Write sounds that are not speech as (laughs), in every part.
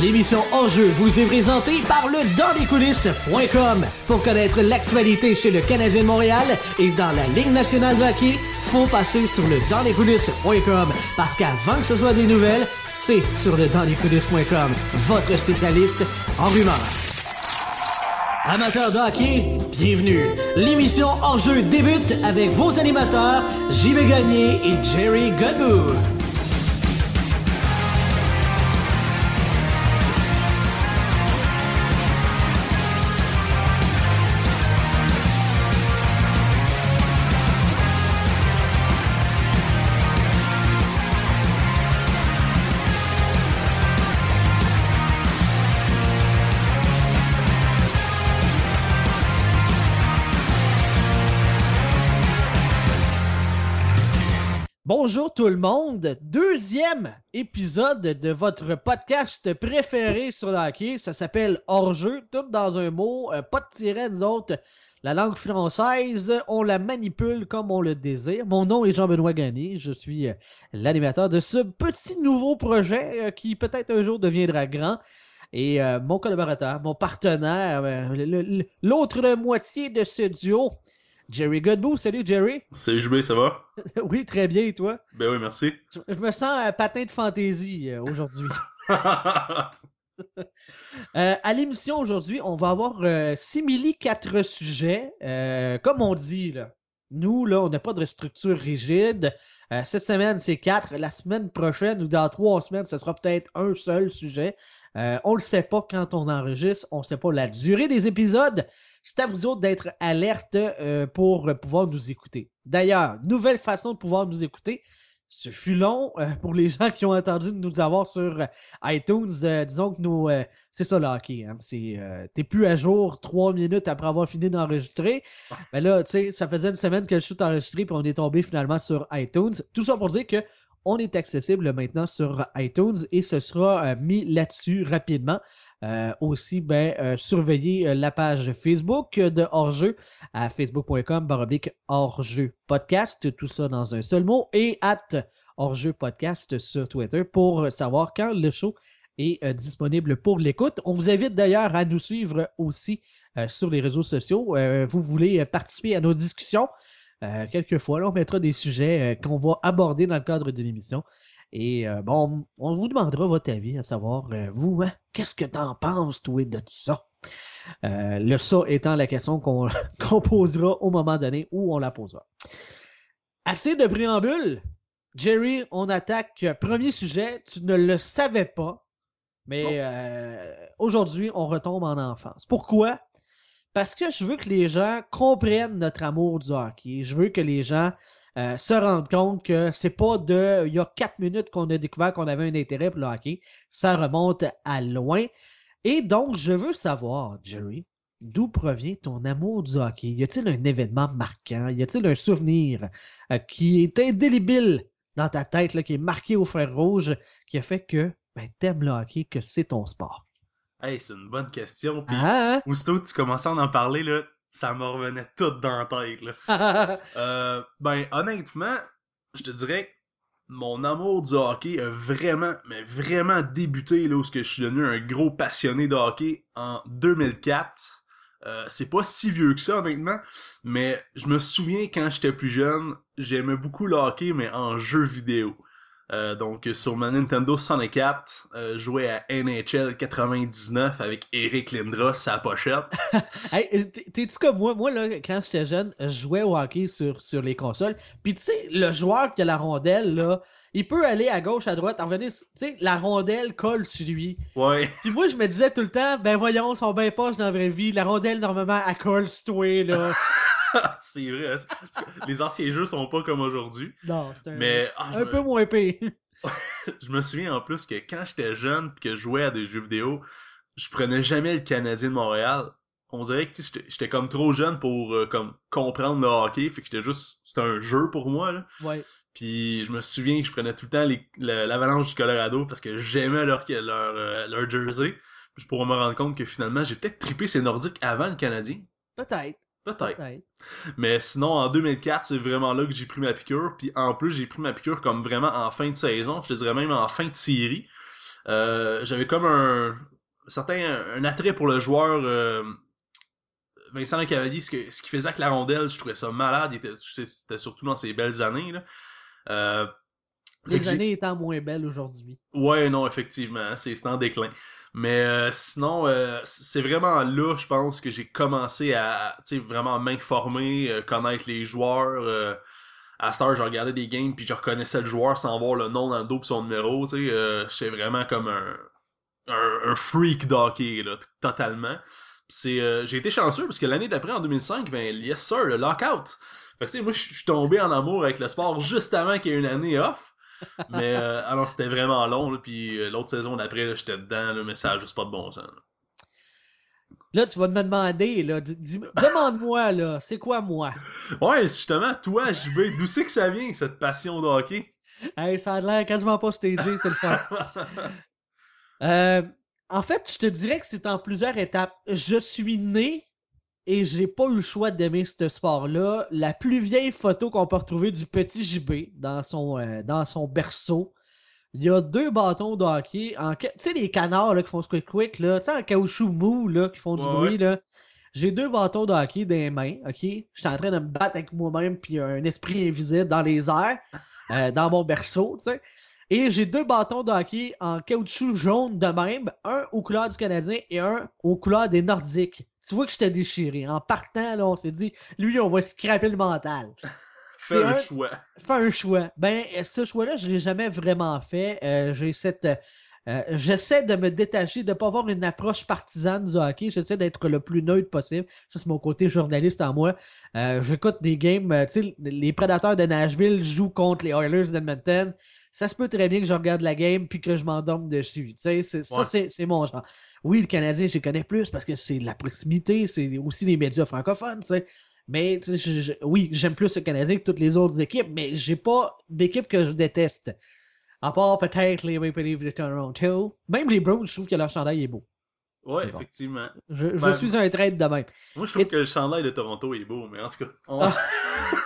L'émission Enjeu vous est présentée par le Coulisses.com. Pour connaître l'actualité chez le Canadien de Montréal et dans la Ligue nationale de hockey, faut passer sur le Coulisses.com parce qu'avant que ce soit des nouvelles, c'est sur le Coulisses.com, votre spécialiste en rumeurs. Amateurs de hockey, bienvenue. L'émission Hors-jeu débute avec vos animateurs, JB Gagné et Jerry Godbout. Bonjour tout le monde, deuxième épisode de votre podcast préféré sur le hockey. Ça s'appelle Hors-jeu, tout dans un mot, euh, pas de tirer nous autres. La langue française, on la manipule comme on le désire. Mon nom est Jean-Benoît Gagné, je suis euh, l'animateur de ce petit nouveau projet euh, qui peut-être un jour deviendra grand. Et mon collaborateur, mon partenaire, l'autre moitié de ce duo, Jerry Godbout. Salut, Jerry. Salut, JB, ça va? (laughs) oui, très bien, et toi? Ben oui, merci. Je, me sens patin de fantaisie euh, aujourd'hui. (laughs) (laughs) Euh, à l'émission aujourd'hui, on va avoir euh, simili quatre sujets. comme on dit, là, nous, là, on n'a pas de structure rigide. cette semaine, c'est quatre. La semaine prochaine ou dans trois semaines, ce sera peut-être un seul sujet. on ne le sait pas quand on enregistre. On ne sait pas la durée des épisodes. C'est à vous autres d'être alerte euh, pour pouvoir nous écouter. D'ailleurs, nouvelle façon de pouvoir nous écouter. Ce fut long euh, pour les (laughs) gens qui ont entendu nous avoir sur euh, iTunes. disons que nous, c'est ça le hockey. Hein. t'es plus à jour trois minutes après avoir fini d'enregistrer. Mais là, tu sais, ça faisait une semaine que je suis enregistré puis on est tombé finalement sur iTunes. Tout ça pour dire que on est accessible maintenant sur iTunes et ce sera mis là-dessus rapidement. Euh, aussi, ben, euh, surveiller euh, la page Facebook de Hors-jeu à facebook.com baroblique Hors-jeu podcast, tout ça dans un seul mot, et at Hors-jeu podcast sur Twitter pour savoir quand le show est disponible pour l'écoute. On vous invite d'ailleurs à nous suivre aussi sur les réseaux sociaux. vous voulez participer à nos discussions. quelquefois, on mettra des sujets qu'on va aborder dans le cadre de l'émission. Et euh, bon, on vous demandera votre avis, à savoir, euh, vous, hein, qu'est-ce que t'en penses, toi, de tout ça? Euh, le ça étant la question qu'on (laughs) posera au moment donné où on la posera. Assez de préambule. Jerry, on attaque. Premier sujet, tu ne le savais pas, mais aujourd'hui, on retombe en enfance. Pourquoi? Parce que je veux que les gens comprennent notre amour du hockey. Je veux que les gens euh, se rendre compte que c'est pas de il y a quatre minutes qu'on a découvert qu'on avait un intérêt pour le hockey. Ça remonte à loin. Et donc, je veux savoir, Jerry, d'où provient ton amour du hockey? Y a-t-il un événement marquant? Y a-t-il un souvenir euh, qui est indélébile dans ta tête, là, qui est marqué au fer rouge, qui a fait que ben, t'aimes le hockey, que c'est ton sport? Hey, c'est une bonne question. Puis, ah, hein? aussitôt que tu commençais à en parler, là, ça me revenait tout dans la tête. Là. (laughs) Euh, ben, honnêtement, je te dirais que mon amour du hockey a vraiment, mais vraiment débuté là où je suis devenu un gros passionné de hockey en 2004. Euh, c'est pas si vieux que ça, honnêtement, mais je me souviens quand j'étais plus jeune, j'aimais beaucoup le hockey, mais en jeu vidéo. Euh, donc sur ma Nintendo 64, euh, jouais à NHL 99 avec Eric Lindros sa pochette. (laughs) hey, T'es-tu comme moi? Moi, là, quand j'étais jeune, je jouais au hockey sur, sur les consoles. Puis tu sais, le joueur qui a la rondelle, là, il peut aller à gauche, à droite, en venir, tu sais, la rondelle colle sur lui. Ouais. Puis moi, je me disais tout le temps, ben voyons, ils sont bien poches dans la vraie vie. La rondelle, normalement, elle colle sur toi, là. (laughs) c'est vrai. Les anciens jeux sont pas comme aujourd'hui. Non, c'est un, mais, ah, un peu moins épais. (laughs) je me souviens en plus que quand j'étais jeune et que je jouais à des jeux vidéo, je prenais jamais le Canadien de Montréal. On dirait que j'étais comme trop jeune pour euh, comme comprendre le hockey, fait que j'étais juste c'était un jeu pour moi là. Ouais. Puis je me souviens que je prenais tout le temps l'avalanche du Colorado parce que j'aimais leur leur, euh, leur jersey. Je pourrais me rendre compte que finalement j'ai peut-être trippé ces Nordiques avant le Canadien. Peut-être. Peut-être. Mais sinon, en 2004, c'est vraiment là que j'ai pris ma piqûre. Puis en plus, j'ai pris ma piqûre comme vraiment en fin de saison. Je te dirais même en fin de série. j'avais comme un certain un, attrait pour le joueur Vincent Cavalier, ce, ce qu'il faisait avec la rondelle, je trouvais ça malade. C'était surtout dans ses belles années. Là. Euh, les années étant moins belles aujourd'hui. Ouais, non, effectivement, c'est en déclin. Mais euh, sinon, euh, c'est vraiment là, je pense, que j'ai commencé à vraiment m'informer, connaître les joueurs. à Star, je regardais des games, puis je reconnaissais le joueur sans voir le nom dans le dos et son numéro. C'est vraiment comme un, un, freak d'hockey, totalement. C'est, j'ai été chanceux parce que l'année d'après, en 2005, ben, yes sir, le lockout. Fait que, tu sais, moi, je suis tombé en amour avec le sport juste avant qu'il y ait une année off. Mais, euh, alors, c'était vraiment long, là, puis euh, l'autre saison d'après, j'étais dedans, là, mais ça a juste pas de bon sens. Là. tu vas me demander, là, demande-moi, là, c'est quoi moi? Ouais, justement, toi, JB, d'où c'est que ça vient, cette passion de hockey? Hey, ça a l'air quasiment pas stagé, c'est le fun. (laughs) euh, en fait, je te dirais que c'est en plusieurs étapes. Je suis né et j'ai pas eu le choix d'aimer ce sport-là. La plus vieille photo qu'on peut retrouver du petit JB dans son, euh, dans son berceau, il y a deux bâtons de hockey. Tu sais, les canards là, qui font ce quick-quick, là, tu sais, en caoutchouc mou, là, qui font du bruit, là. J'ai deux bâtons de hockey dans les mains, ok? Je suis en train de me battre avec moi-même, puis un esprit invisible dans les airs, euh, dans mon berceau, tu sais. Et j'ai deux bâtons de hockey en caoutchouc jaune de même, un aux couleurs du Canadien et un aux couleurs des Nordiques tu vois que je t'ai déchiré. En partant, là, on s'est dit, lui, on va scraper le mental. (laughs) Fais un, choix. Fais un choix. Ben, ce choix-là, je l'ai jamais vraiment fait. Euh, j'ai cette. Euh, j'essaie de me détacher, de ne pas avoir une approche partisane du hockey. J'essaie d'être le plus neutre possible. Ça, c'est mon côté journaliste en moi. Euh, j'écoute des games. tu sais, les prédateurs de Nashville jouent contre les Oilers d'Edmonton ça se peut très bien que je regarde la game puis que je m'endorme dessus. Ça, c'est mon genre. Oui, le Canadien, je connais plus parce que c'est la proximité, c'est aussi les médias francophones, Mais oui, j'aime plus le Canadien que toutes les autres équipes, mais j'ai pas d'équipe que je déteste. À part peut-être les Maple Leafs de Toronto. Même les Browns, je trouve que leur chandail est beau. Ouais, effectivement. Je, ben, suis un traître de même. Moi, je trouve que le chandail de Toronto est beau, mais en tout cas. Ah.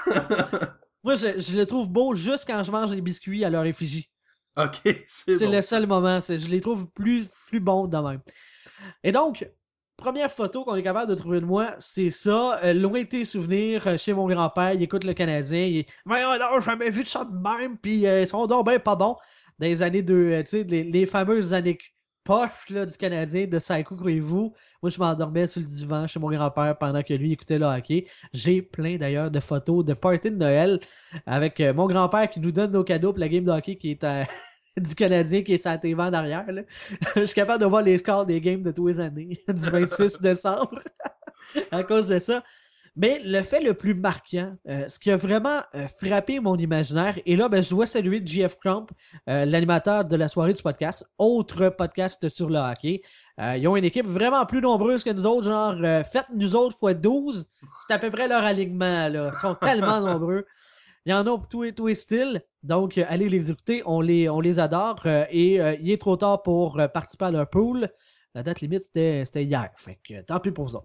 (laughs) (laughs) Moi, je, le trouve beau juste quand je mange des biscuits à leur effigie. Ok, (laughs) c'est C'est le seul moment. Je les trouve plus, plus bons de même. Et donc, première photo qu'on est capable de trouver de moi, c'est ça. Euh, loin de tes souvenirs, euh, chez mon grand-père, il écoute le Canadien. Il Mais non, jamais vu de ça de même. Puis euh, ils sont donc bien pas bons. Dans les années de. tu sais, les, les, fameuses années poche là, du Canadien de Saiko, croyez-vous. Moi, je m'endormais sur le divan chez mon grand-père pendant que lui écoutait le hockey. J'ai plein d'ailleurs de photos de party de Noël avec euh, mon grand-père qui nous donne nos cadeaux pour la game de hockey qui est (laughs) du Canadien qui est sa TV en arrière. (laughs) je suis capable de voir les scores des games de tous les années (laughs) du 26 décembre à cause de ça. Mais le fait le plus marquant, euh, ce qui a vraiment euh, frappé mon imaginaire, et là, ben, je dois saluer JF Crump, euh, l'animateur de la soirée du podcast, autre podcast sur le hockey. ils ont une équipe vraiment plus nombreuse que nous autres, genre, faites nous autres fois 12, c'est à peu près leur alignement, là. Ils sont tellement (laughs) nombreux. Il y en a pour tous, tous les styles. Donc, allez les écouter. On les, on les adore. et il est trop tard pour participer à leur pool. La date limite, c'était hier. Fait que tant pis pour vous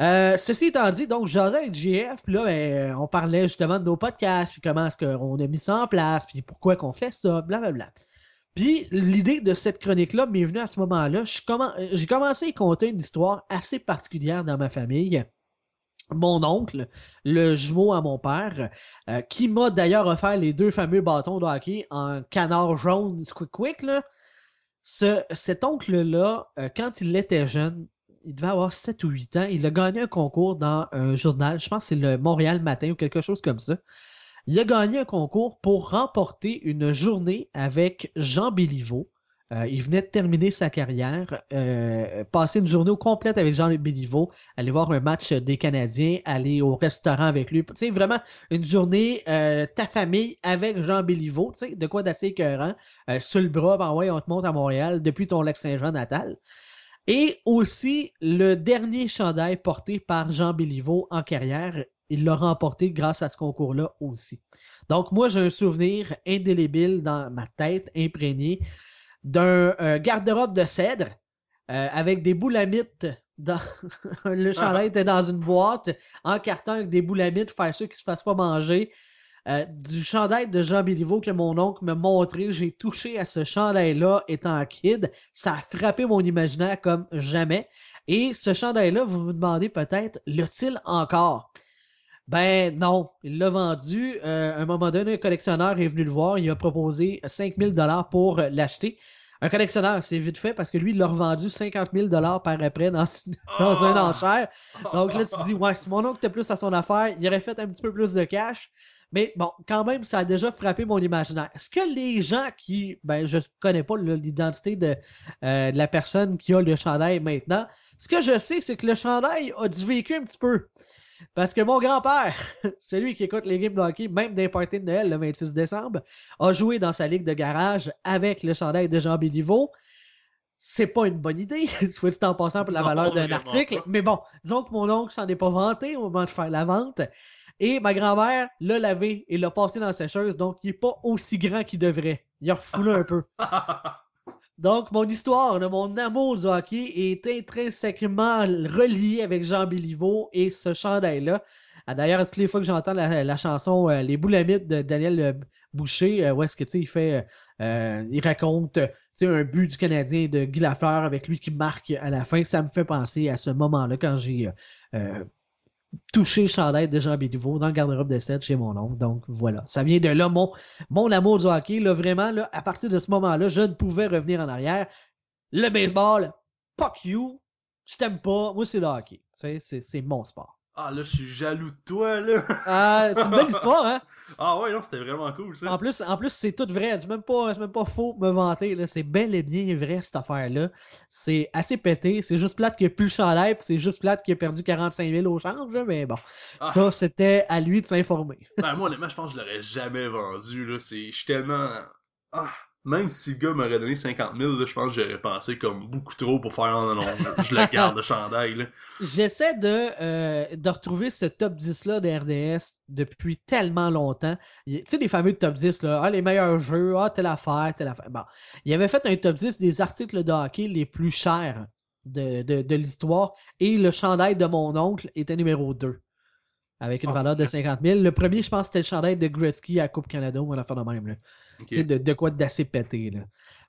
euh, ceci étant dit, donc, j'osais avec JF, puis là, ben, on parlait justement de nos podcasts, puis comment est-ce qu'on a mis ça en place, puis pourquoi qu'on fait ça, blablabla. Puis l'idée de cette chronique-là m'est venue à ce moment-là. J'ai commencé à compter une histoire assez particulière dans ma famille mon oncle, le jumeau à mon père, euh, qui m'a d'ailleurs offert les deux fameux bâtons de hockey en canard jaune quick quick, là, cet oncle-là, euh, quand il était jeune, il devait avoir 7 ou 8 ans, il a gagné un concours dans un journal, je pense que c'est le Montréal Matin ou quelque chose comme ça. Il a gagné un concours pour remporter une journée avec Jean Béliveau, euh, il venait de terminer sa carrière, euh, passer une journée au complète avec Jean Béliveau, aller voir un match des Canadiens, aller au restaurant avec lui. Tu sais, vraiment une journée, euh, ta famille avec Jean Béliveau, tu sais, de quoi d'assez écœurant. sur le bras, ben ouais, on te monte à Montréal depuis ton Lac-Saint-Jean natal. Et aussi, le dernier chandail porté par Jean Béliveau en carrière, il l'a remporté grâce à ce concours-là aussi. Donc, moi, j'ai un souvenir indélébile dans ma tête, imprégné d'un euh, garde-robe de cèdre euh, avec des boulamites. Dans... (laughs) le chandail était dans une boîte en carton avec des boulamites pour faire sûr qu'il ne se fasse pas manger. euh, du chandail de Jean Béliveau que mon oncle m'a montré. J'ai touché à ce chandail-là étant kid. Ça a frappé mon imaginaire comme jamais. Et ce chandail-là, vous vous demandez peut-être, l'a-t-il encore? Ben non, il l'a vendu. Euh, à un moment donné, un collectionneur est venu le voir. Il a proposé 5000 dollars pour l'acheter. Un collectionneur, c'est vite fait parce que lui, il l'a revendu 50 000 par après dans, (laughs) dans un ah! enchère. Donc là, tu te dis, (laughs) ouais, si mon oncle était plus à son affaire, il aurait fait un petit peu plus de cash. Mais bon, quand même, ça a déjà frappé mon imaginaire. Est-ce que les gens qui. Ben, je connais pas l'identité de, euh, de, la personne qui a le chandail maintenant. Ce que je sais, c'est que le chandail a dû vécu un petit peu. Parce que mon grand-père, (laughs) celui qui écoute les games de hockey, même d'un party de Noël le 26 décembre, a joué dans sa ligue de garage avec le chandail de Jean Béliveau. C'est pas une bonne idée, (laughs) soit dit en passant pour la valeur d'un article? Mais bon, disons que mon oncle s'en est pas vanté au moment de faire la vente. Et ma grand-mère l'a lavé et l'a passé dans la sécheuse, donc il n'est pas aussi grand qu'il devrait. Il a refoulé un peu. (laughs) Donc, mon histoire, mon amour du hockey est intrinsèquement relié avec Jean Béliveau et ce chandail-là. Ah, d'ailleurs, toutes les fois que j'entends la, chanson euh, Les Boulamites de Daniel euh, Boucher, euh, où est-ce que il fait, il raconte un but du Canadien de Guy Lafleur avec lui qui marque à la fin, ça me fait penser à ce moment-là quand j'ai touché le chandail de Jean Béliveau dans le garde-robe de 7 chez mon oncle. Donc voilà, ça vient de là mon, amour du hockey. Là, vraiment, à partir de ce moment-là, je ne pouvais revenir en arrière. Le baseball, fuck you, je t'aime pas, moi c'est le hockey. C'est mon sport. Ah là, je suis jaloux de toi, là. (laughs) Ah, c'est une belle histoire, hein? Ah ouais, non, c'était vraiment cool, ça. En plus, en plus c'est tout vrai. C'est même pas, même pas faux me vanter, là. C'est bel et bien vrai, cette affaire-là. C'est assez pété. C'est juste plate qu'il a plus le chandail, puis c'est juste plate qu'il a perdu 45 000 au change, mais bon. Ah. Ça, c'était à lui de s'informer. ben, moi, honnêtement, je pense que je l'aurais jamais vendu, là. Je suis tellement... Ah, même si le gars m'aurait donné 50 000, je pense que j'aurais pensé comme beaucoup trop pour faire non, non, je, le (laughs) garde, le chandail. J'essaie de, euh, de retrouver ce top 10-là de RDS depuis tellement longtemps. Tu sais, les fameux top 10, là, ah, les meilleurs jeux, ah, telle affaire, telle affaire. Bon, il avait fait un top 10 des articles de hockey les plus chers de, de, de l'histoire et le chandail de mon oncle était numéro 2 avec une ah, valeur de 50 000. Le premier, je pense, c'était le chandail de Gretzky à Coupe Canada ou à la fin de même. Là. De, quoi d'assez pété. Là.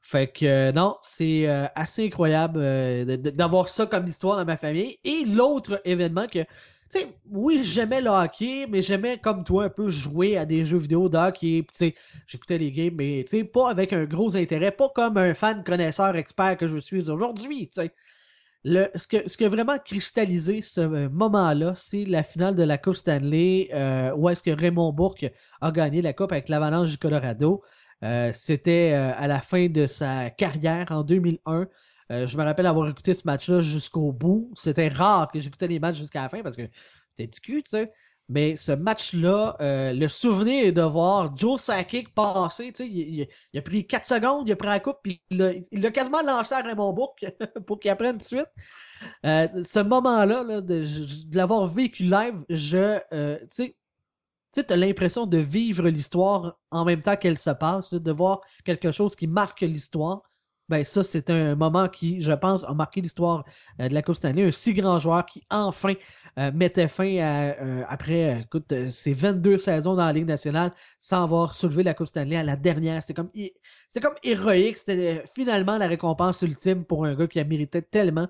Fait que euh, non, c'est euh, assez incroyable euh, d'avoir ça comme histoire dans ma famille. Et l'autre événement que, tu sais, oui, j'aimais le hockey, mais j'aimais comme toi un peu jouer à des jeux vidéo de hockey. Tu sais, j'écoutais les games, mais tu sais, pas avec un gros intérêt, pas comme un fan connaisseur expert que je suis aujourd'hui. Ce, que, qui a vraiment cristallisé ce moment-là, c'est la finale de la Coupe Stanley, où est-ce que Raymond Bourque a gagné la Coupe avec l'Avalanche du Colorado. Euh, c'était euh, à la fin de sa carrière en 2001. Euh, je me rappelle avoir écouté ce match-là jusqu'au bout. C'était rare que j'écoutais les matchs jusqu'à la fin parce que c'était discu, tu sais? Mais ce match-là, le souvenir est de voir Joe Sakic passer. Sais, il, a pris 4 secondes, il a pris la coupe, puis il l'a quasiment lancé à Raymond Bourque (laughs) pour qu'il apprenne tout de suite. ce moment-là, de, l'avoir vécu live, je, sais, tu as l'impression de vivre l'histoire en même temps qu'elle se passe, de voir quelque chose qui marque l'histoire. Ben ça, c'est un moment qui, je pense, a marqué l'histoire euh, de la Coupe Stanley. Un si grand joueur qui, enfin, euh, mettait fin à, euh, après, écoute, ses 22 saisons dans la Ligue nationale sans avoir soulevé la Coupe Stanley à la dernière. C'était comme, c'est comme héroïque. C'était finalement la récompense ultime pour un gars qui a mérité tellement.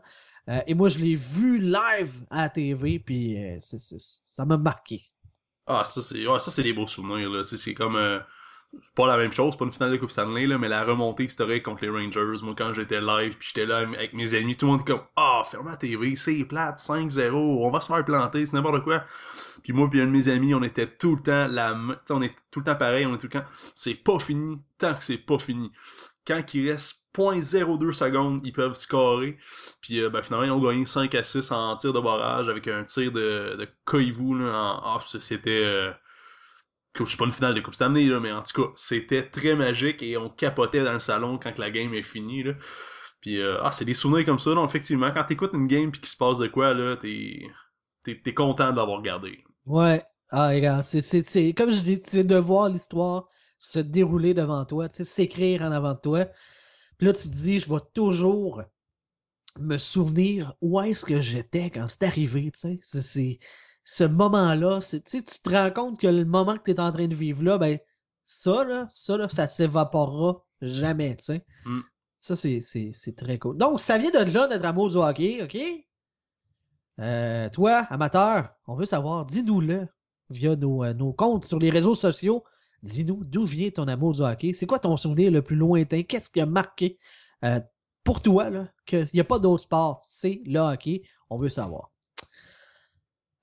et moi, je l'ai vu live à la TV, puis ça m'a marqué. Ah, ça, c'est ouais, des beaux souvenirs. C'est, comme. Pas la même chose, pas une finale de Coupe Stanley, là, mais la remontée historique contre les Rangers. Moi, quand j'étais live, puis j'étais là avec mes amis, tout le monde était comme Ah, ferme la TV, c'est plate, 5-0, on va se faire planter, c'est n'importe quoi. Puis moi, puis un de mes amis, on était tout le temps la. on est tout le temps pareil, on est tout le temps. C'est pas fini tant que c'est pas fini quand il reste 0.02 secondes, ils peuvent scorer. Puis euh, ben, finalement, ils ont gagné 5 à 6 en tir de barrage avec un tir de, de Koivu. Là, en... oh, c'était... Euh... Suis pas une finale de Coupe Stanley, là, mais en tout cas, c'était très magique et on capotait dans le salon quand la game est finie. Là. Puis, euh, ah, c'est des souvenirs comme ça. Donc, effectivement, quand t'écoutes une game puis qu'il se passe de quoi, là, t'es, t'es, content d'avoir regardé. Ouais. Ah, regarde, c'est, c'est, comme je dis, c'est de voir l'histoire se dérouler devant toi, s'écrire en avant de toi. Puis là, tu te dis, je vais toujours me souvenir où est-ce que j'étais quand c'est arrivé, tu sais. Ce moment-là, tu te rends compte que le moment que tu es en train de vivre là, ben, ça, là, ça, là, ça s'évaporera jamais, tu sais. Mm. Ça, c'est très cool. Donc, ça vient de là, notre amour du hockey, OK? Euh, toi, amateur, on veut savoir, dis-nous-le via nos, euh, nos, comptes sur les réseaux sociaux. Dis-nous d'où vient ton amour du hockey. C'est quoi ton souvenir le plus lointain? Qu'est-ce qui a marqué euh, pour toi qu'il n'y a pas d'autre sport? C'est le hockey? On veut savoir.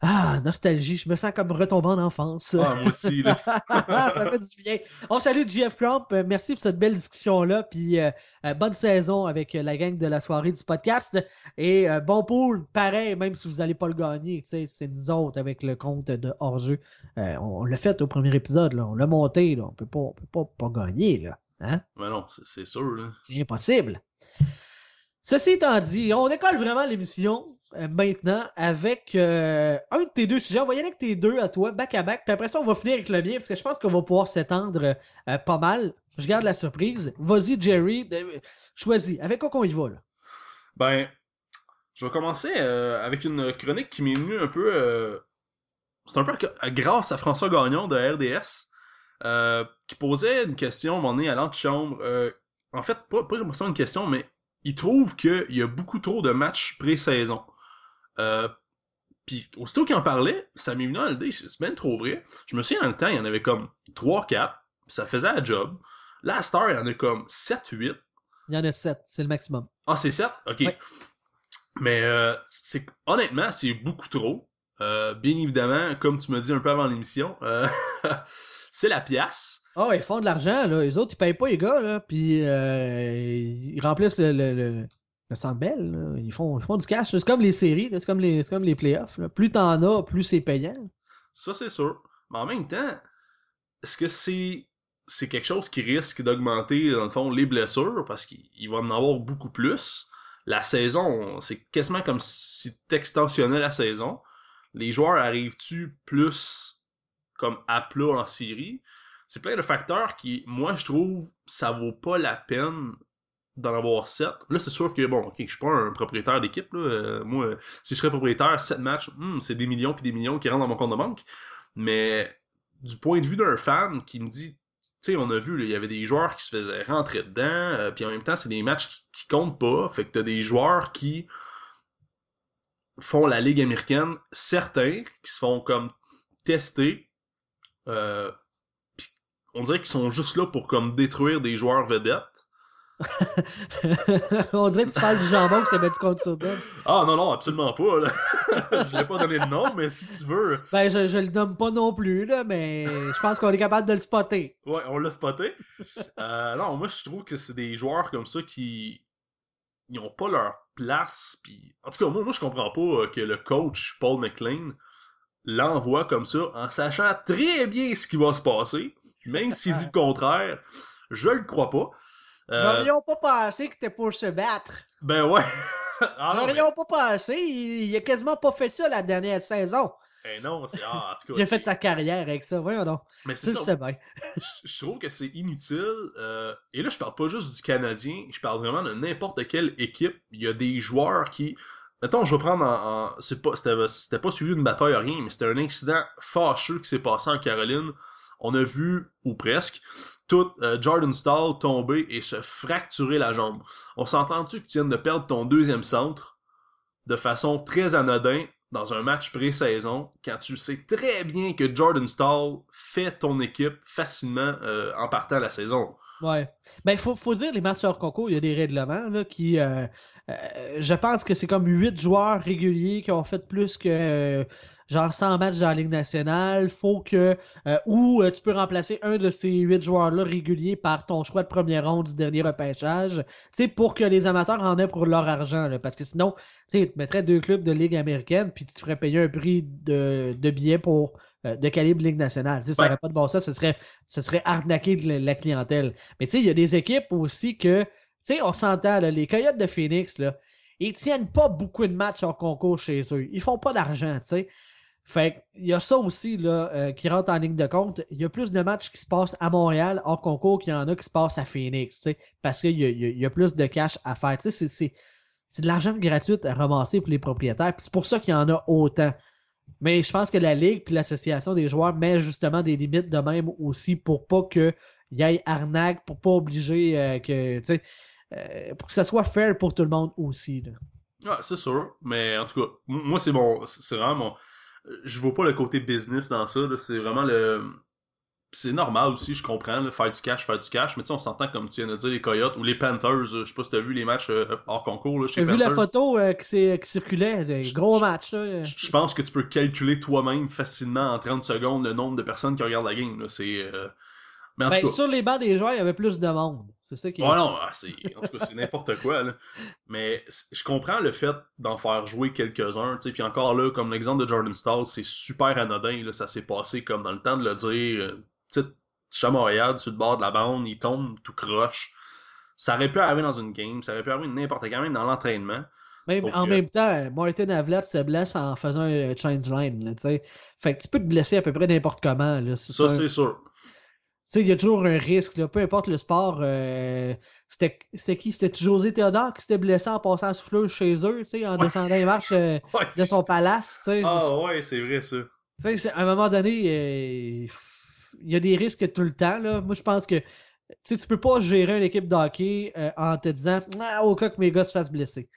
Ah, nostalgie, je me sens comme retombant en enfance. Ah, moi aussi, là. (laughs) ça fait du bien. On salue Jeff Crump. Euh, merci pour cette belle discussion-là. Puis euh, euh, bonne saison avec la gang de la soirée du podcast. Et bon pool, pareil, même si vous n'allez pas le gagner. C'est nous autres avec le compte de hors-jeu. on, l'a fait au premier épisode, là. On l'a monté, là. On peut pas, on peut pas, pas gagner, là. Hein? Mais non, c'est sûr. C'est impossible. Ceci étant dit, on décolle vraiment l'émission. Euh, maintenant avec euh, un de tes deux sujets. On va y aller avec tes deux à toi, back à back. Puis après ça, on va finir avec le mien parce que je pense qu'on va pouvoir s'étendre euh, pas mal. Je garde la surprise. Vas-y, Jerry. choisis. Avec quoi qu'on y va, là? Ben, je vais commencer avec une chronique qui m'est venue un peu. C'est un peu grâce à François Gagnon de RDS qui posait une question moment donné à l'antichambre. en fait, pas, pas une question, mais il trouve qu'il y a beaucoup trop de matchs pré-saison. Euh, puis aussitôt qu'il en parlait, ça m'est venu à l'idée, c'est bien trop vrai. Je me souviens dans le temps, il y en avait comme 3-4, ça faisait la job. Là, Star, il y en a comme 7-8. Il y en a 7, c'est le maximum. Ah, c'est 7? Ok. Mais euh, c'est honnêtement, c'est beaucoup trop. Euh, bien évidemment, comme tu me dis un peu avant l'émission, euh, (laughs) c'est la pièce. Ah, oh, ils font de l'argent, là. Les autres, ils payent pas les gars, là. Puis ils remplissent le, le Centre ils font, font du cash. C'est comme les séries, c'est comme les, comme les playoffs. Plus t'en as, plus c'est payant. Ça, c'est sûr. Mais en même temps, est-ce que c'est quelque chose qui risque d'augmenter, dans le fond, les blessures, parce qu'il va en avoir beaucoup plus. La saison, c'est quasiment comme si t'extensionnais la saison. Les joueurs arrivent-tu plus comme à plat en série? C'est plein de facteurs qui, moi, je trouve, ça vaut pas la peine d'en avoir 7. Là, c'est sûr que, bon, ok, je suis pas un propriétaire d'équipe. Euh, moi, si je serais propriétaire, 7 matchs, hmm, c'est des millions puis des millions qui rentrent dans mon compte de banque. Mais du point de vue d'un fan qui me dit, tu sais, on a vu, il y avait des joueurs qui se faisaient rentrer dedans, euh, puis en même temps, c'est des matchs qui, comptent pas. Fait que t'as des joueurs qui font la Ligue américaine, certains qui se font comme tester. Euh, on dirait qu'ils sont juste là pour comme détruire des joueurs vedettes (laughs) On dirait que tu parles du jambon que tu mettre du compte sur Ah non, non, absolument pas. (laughs) je l'ai pas donné de nom, mais si tu veux. Ben, je, je le nomme pas non plus, là, mais je pense qu'on est capable de le spotter. Ouais, on l'a spoté. Euh, non, moi, je trouve que c'est des joueurs comme ça qui. Ils ont pas leur place. Puis... En tout cas, moi, moi, je comprends pas euh, que le coach Paul McLean l'envoie comme ça en sachant très bien ce qui va se passer. Même s'il dit le contraire, je le crois pas. Euh... J'aurais pas pensé que c'était pour se battre. Ben ouais. (laughs) ah, J'aurais pas pensé. Il, a quasiment pas fait ça la dernière saison. Eh non, c'est. Ah, en tout cas. Il a fait sa carrière avec ça, voyons donc. Mais c'est ça. Bien. je, trouve que c'est inutile. Euh, et là, je parle pas juste du Canadien, je parle vraiment de n'importe quelle équipe. Il y a des joueurs qui. Mettons, je vais prendre en. C'était, pas suivi d'une bataille, rien, mais c'était un incident fâcheux qui s'est passé en Caroline. On a vu, ou presque, tout euh, Jordan Stall tomber et se fracturer la jambe. On s'entend-tu que tu viens de perdre ton deuxième centre de façon très anodin dans un match pré-saison quand tu sais très bien que Jordan Stall fait ton équipe facilement euh, en partant la saison? Ouais. Ben, faut, faut dire, les matchs hors concours, il y a des règlements là, qui. Euh, je pense que c'est comme huit joueurs réguliers qui ont fait plus que genre 100 matchs dans la Ligue nationale, faut que euh, ou euh, tu peux remplacer un de ces huit joueurs-là réguliers par ton choix de première ronde du dernier repêchage, tu pour que les amateurs en aient pour leur argent, parce que sinon, tu tu mettrais deux clubs de Ligue américaine, puis tu te ferais payer un prix de, de billets pour euh, de calibre Ligue nationale. Ça n'aurait pas de bon sens, ce serait, ce serait arnaquer la, clientèle. Mais tu sais, il y a des équipes aussi que, tu sais, on s'entend, les Coyotes de Phoenix, là, ils tiennent pas beaucoup de matchs en concours chez eux. Ils font pas d'argent, tu sais. Fait il y a ça aussi là, euh, qui rentre en ligne de compte. Il y a plus de matchs qui se passent à Montréal hors concours qu'il y en a qui se passent à Phoenix, parce qu'il y, y, a plus de cash à faire. C'est, de l'argent gratuit à ramasser pour les propriétaires. c'est pour ça qu'il y en a autant. Mais je pense que la Ligue puis l'association des joueurs met justement des limites de même aussi pour pas qu'il y ait arnaque, pour pas obliger euh, que. Euh, pour que ça soit fair pour tout le monde aussi. Ah, c'est sûr. Mais en tout cas, moi, c'est bon. C'est vraiment mon. Je vois pas le côté business dans ça. C'est vraiment le c'est normal aussi, je comprends, faire du cash, faire du cash, mais tu sais, on s'entend comme tu viens de dire, les Coyotes ou les Panthers, euh, je sais pas si t'as vu les matchs euh, hors concours là, chez J'ai vu la photo euh, qui, circulait, c'est un gros match. Je pense que tu peux calculer toi-même facilement en 30 secondes le nombre de personnes qui regardent la game. C'est, mais en ben, tout cas... Sur les bancs des joueurs, il y avait plus de monde. C'est ça qui est... non, ah, c'est... en tout cas, c'est n'importe quoi. Là. Mais je comprends le fait d'en faire jouer quelques-uns. Puis encore là, comme l'exemple de Jordan Stall, c'est super anodin. Là. Ça s'est passé comme dans le temps de le dire petite chamoyade sur le bord de la bande, il tombe tout croche. Ça aurait pu arriver dans une game, ça aurait pu arriver n'importe quand, même dans l'entraînement. Même, en même temps, Martin Avlat se blesse en faisant un change line. fait que tu peux te blesser à peu près n'importe comment. Là, ça, c'est sûr. Il y a toujours un risque, là, peu importe le sport. Euh, c'était qui? C'était José Théodore qui s'était blessé en passant à souffleuse chez eux, en descendant les marches euh, (laughs) de son palace. Ah ouais, c'est vrai ça. À un moment donné, euh, il y a des risques tout le temps. Là. Moi, je pense que tu peux pas gérer une équipe d'hockey euh, en te disant ah, au cas que mes gars se fassent blesser.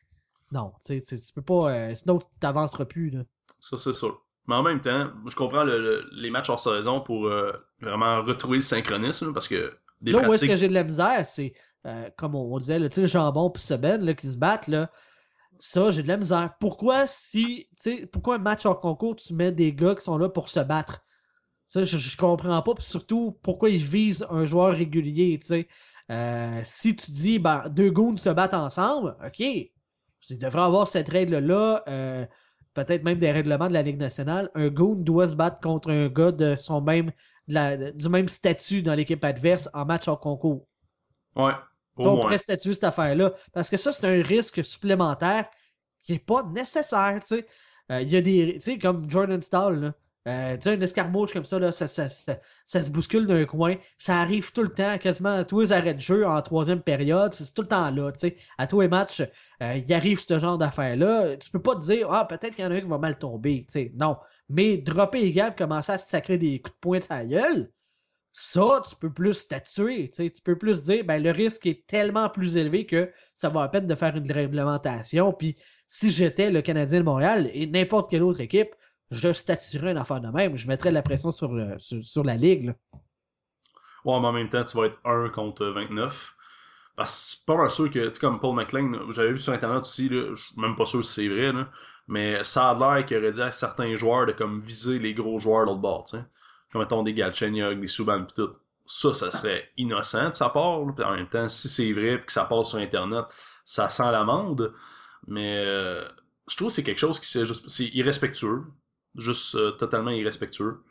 Non, tu peux pas. Sinon, tu n'avanceras plus. Là. Ça, c'est sûr. Mais en même temps, je comprends les matchs hors saison pour euh, vraiment retrouver le synchronisme parce que des là où est-ce que j'ai de la misère, c'est comme on, disait, le jambon et Seben qui se battent. Là, ça, j'ai de la misère. Pourquoi si. Pourquoi un match hors concours, tu mets des gars qui sont là pour se battre? Ça, je, je comprends pas. Puis surtout, pourquoi ils visent un joueur régulier, tu sais? Euh, si tu dis, ben, deux goons se battent ensemble, OK. Il devrait avoir cette règle-là, euh, peut-être même des règlements de la Ligue nationale. Un goon doit se battre contre un gars de son même, du même statut dans l'équipe adverse en match en concours. Ouais. on pourrait statuer cette affaire-là. Parce que ça, c'est un risque supplémentaire qui n'est pas nécessaire. tu sais. Euh, il y a des. Tu sais, comme Jordan Stall, là. Euh, tu sais, une escarmouche comme ça, là, ça, ça, ça, se bouscule d'un coin. Ça arrive tout le temps, quasiment à tous les arrêts de jeu en troisième période. C'est tout le temps là. tu sais. À tous les matchs, euh, il arrive ce genre d'affaires-là. Tu peux pas te dire, ah, peut-être qu'il y en a un qui va mal tomber. tu. Non. Mais dropper les gars, commencer à se sacrer des coups de poing à la gueule, ça, tu peux plus statuer. Tu peux plus dire, ben, le risque est tellement plus élevé que ça va à peine de faire une réglementation. Puis si j'étais le Canadien de Montréal et n'importe quelle autre équipe, je statuerais une affaire de même. Je mettrais la pression sur, sur, la ligue. Ouais, mais en même temps, tu vas être 1 contre 29. Parce que pas mal sûr que, tu sais, comme Paul McLean, j'avais vu sur Internet aussi, je suis même pas sûr si c'est vrai, mais ça a l'air qu'il aurait dit à certains joueurs de comme viser les gros joueurs de l'autre bord, tu sais. Comme mettons des Galchenyuk, des Subban pis tout. Ça, ça serait innocent de sa part, en même temps, si c'est vrai pis que ça passe sur Internet, ça sent l'amende. Mais euh, je trouve que c'est quelque chose qui c'est juste. C'est irrespectueux juste euh, totalement irrespectueux.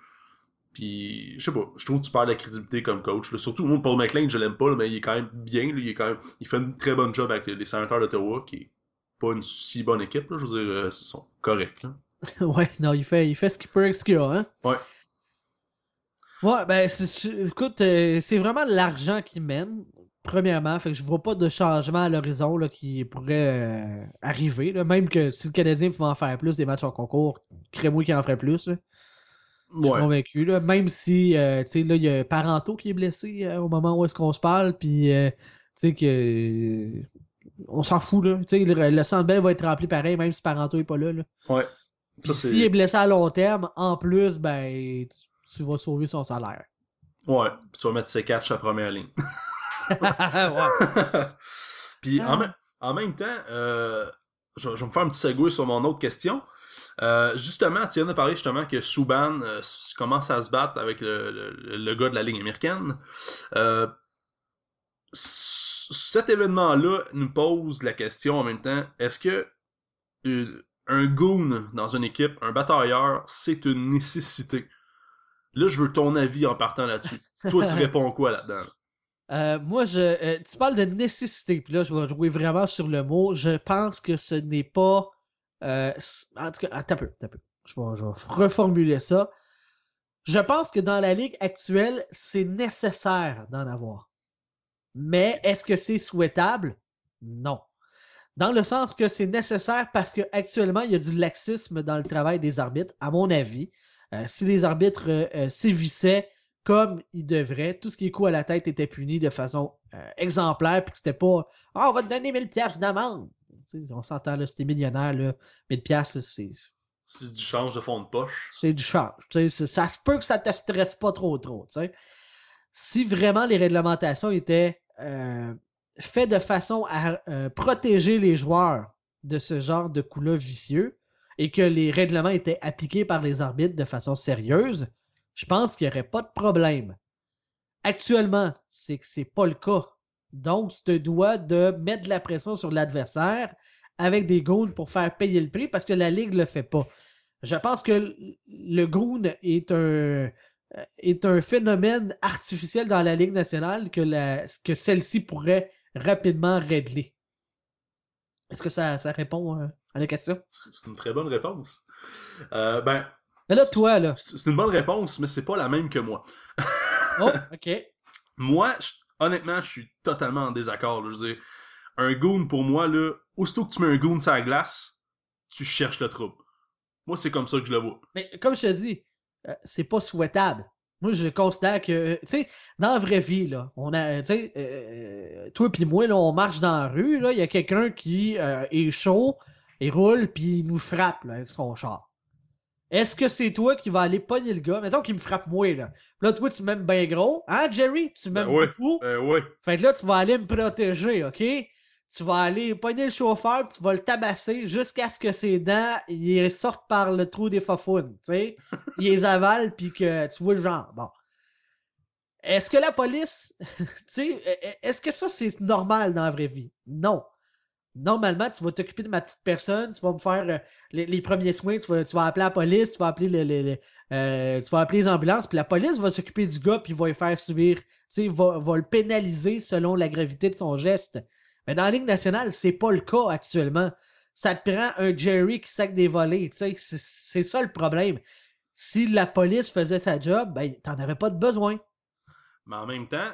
Puis, je sais pas, je trouve que tu perds la crédibilité comme coach. Surtout, moi, Paul McLean, je l'aime pas, mais il est quand même bien. il, est quand même, il fait une très bonne job avec les sénateurs d'Ottawa, qui est pas une si bonne équipe. Là, je veux dire, euh, ils sont corrects. (laughs) ouais, non, il fait, il fait ce qu'il peut avec ce qu'il a. Hein? Ouais. Ouais, ben, écoute, euh, c'est vraiment l'argent qui mène premièrement. Fait que je vois pas de changement à l'horizon qui pourrait euh, arriver. Même que si le Canadien pouvait en faire plus des matchs en concours, crée-moi qu'il en ferait plus. Je suis convaincu. Même si euh, là, il y a Parento qui est blessé euh, au moment où est-ce qu'on se parle. Puis sais que. on s'en fout. Là. Le, le centre va être rempli pareil, même si Parento n'est pas là. là. Ouais. S'il est blessé à long terme, en plus, ben tu, vas sauver son salaire. Ouais, puis tu vas mettre ses catchs à première ligne. (laughs) (laughs) Puis en, en, même temps, euh, je, vais me faire un petit segue sur mon autre question. Euh, justement, tu viens de parler justement que Souban euh, commence à se battre avec le, le, gars de la ligne américaine. cet événement-là nous pose la question en même temps, est-ce que un goon dans une équipe, un batailleur, c'est une nécessité? Là, je veux ton avis en partant là-dessus. (laughs) Toi, tu réponds quoi là-dedans? Euh, moi, je, euh, tu parles de nécessité, puis là, je vais jouer vraiment sur le mot. Je pense que ce n'est pas. Euh, en tout cas, attends un peu, attends un peu. Je vais, je vais, reformuler ça. Je pense que dans la ligue actuelle, c'est nécessaire d'en avoir. Mais est-ce que c'est souhaitable? Non. Dans le sens que c'est nécessaire parce qu'actuellement, il y a du laxisme dans le travail des arbitres, à mon avis. Si les arbitres sévissaient comme ils devraient, tout ce qui est coup à la tête était puni de façon exemplaire, puis que c'était pas Ah, on va te donner 1000 pièces d'amende. on s'entend là, c'était millionnaire, là. 1000 pièces, c'est. C'est du change de fond de poche. C'est du change. Ça se peut que ça te stresse pas trop trop. Si vraiment les réglementations étaient fait de façon à euh, protéger les joueurs de ce genre de coups-là vicieux et que les règlements étaient appliqués par les arbitres de façon sérieuse, je pense qu'il n'y aurait pas de problème. Actuellement, c'est que c'est pas le cas. Donc, tu te dois de mettre de la pression sur l'adversaire avec des goons pour faire payer le prix parce que la Ligue ne le fait pas. Je pense que le goon est un, est un phénomène artificiel dans la Ligue nationale que, celle-ci pourrait rapidement régler. Est-ce que ça, ça répond euh, à la question? C'est une très bonne réponse. Euh, ben. Mais là, toi, là. C'est une bonne réponse, mais c'est pas la même que moi. (laughs) oh, ok. Moi, honnêtement, je suis totalement en désaccord. Je veux dire, un goon pour moi, là, aussitôt que tu mets un goon sur la glace, tu cherches le trouble. Moi, c'est comme ça que je le vois. Mais comme je te dis, euh, c'est pas souhaitable. Moi, je constate que, tu sais, dans la vraie vie, là, on a, tu sais, euh, toi et moi, là, on marche dans la rue, là, il y a quelqu'un qui euh, est chaud, il roule, puis il nous frappe là, avec son char. Est-ce que c'est toi qui vas aller pogner le gars? Mettons qu'il me frappe moi, là. Là, toi, tu m'aimes bien gros. Hein, Jerry? Tu m'aimes ben beaucoup? Ben oui. Fait que là, tu vas aller me protéger, OK? Tu vas aller pogner le chauffeur, tu vas le tabasser jusqu'à ce que ses dents ils sortent par le trou des fafounes, tu sais. (laughs) Il les avale, puis que tu vois le genre. Bon. Est-ce que la police, (laughs) tu sais, e-, e-, est-ce que ça, c'est normal dans la vraie vie? Non. Normalement, tu vas t'occuper de ma petite personne, tu vas me faire euh, les, premiers soins, tu vas, tu appeler la police, tu vas appeler les, euh, tu vas appeler les ambulances, puis la police va s'occuper du gars, puis va lui faire subir, tu sais, va, le pénaliser selon la gravité de son geste. Mais dans la Ligue nationale, c'est pas le cas actuellement. Ça te prend un Jerry qui sac des volets. C'est ça le problème. Si la police faisait sa job, ben, t'en avais pas de besoin. Mais en même temps,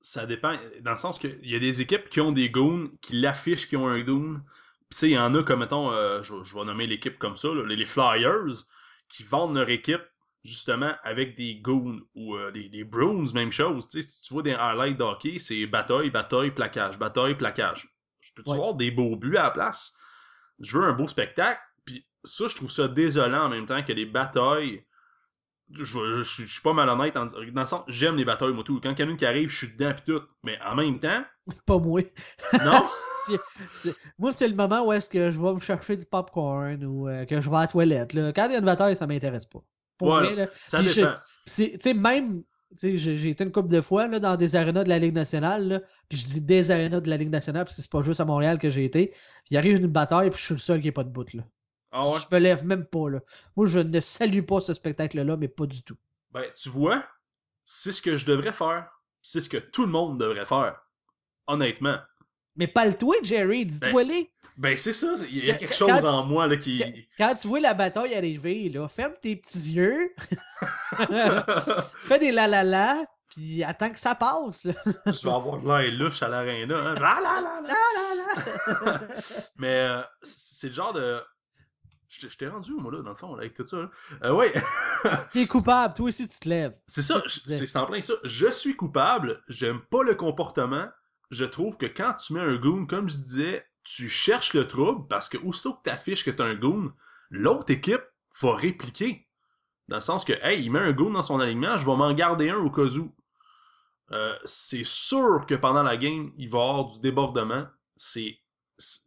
ça dépend. Dans le sens qu'il y a des équipes qui ont des goons, qui l'affichent qui ont un goon. Puis tu sais, il y en a comme, mettons, euh, je, vais nommer l'équipe comme ça, les Flyers, qui vendent leur équipe justement avec des goons ou euh, des, des Bruins, même chose. Tu sais, si tu vois des highlights d'hockey, c'est bataille, bataille, plaquage, bataille, plaquage. Je peux-tu voir des beaux buts à la place? Je veux un beau spectacle. Puis ça, je trouve ça désolant en même temps que les batailles. Je, je, suis pas malhonnête dans le sens, j'aime les batailles, moi tout. Quand il y en a une qui arrive, je suis dedans pis tout. Mais en même temps. (laughs) Pas moi. Non? (laughs) moi, c'est le moment où est-ce que je vais me chercher du popcorn ou euh, que je vais à la toilette. Là. Quand il y a une bataille, ça m'intéresse pas. Ouais, ça dépend. Tu sais, même, j'ai été une couple de fois là, dans des arénas de la Ligue nationale, puis je dis des arénas de la Ligue nationale parce que c'est pas juste à Montréal que j'ai été. Il arrive une bataille, puis je suis le seul qui n'est pas de bout. Là. Ah ouais? Je me lève même pas. Là. Moi, je ne salue pas ce spectacle-là, mais pas du tout. Ben, tu vois, c'est ce que je devrais faire. C'est ce que tout le monde devrait faire. Honnêtement. Mais pas le toi, Jerry, dis-toi ben, ben, c'est ça, il y a quelque chose en moi là, qui. Quand tu vois la bataille arriver, là, ferme tes petits yeux, (laughs) fais des la la la, puis attends que ça passe. Je vais avoir de l'air louche à l'aréna. Hein. La la la la la (laughs) Mais euh, c'est le genre de. Je t'ai rendu moi là, dans le fond, avec tout ça. Là. Euh, ouais. (laughs) T'es coupable, toi aussi tu te lèves. C'est ça, c'est en plein ça. Je suis coupable, j'aime pas le comportement. Je trouve que quand tu mets un goon, comme je disais, tu cherches le trouble parce que aussitôt que tu affiches que tu as un goon, l'autre équipe va répliquer. Dans le sens que, hey, il met un goon dans son alignement, je vais m'en garder un au cas où. Euh, c'est sûr que pendant la game, il va y avoir du débordement. C'est.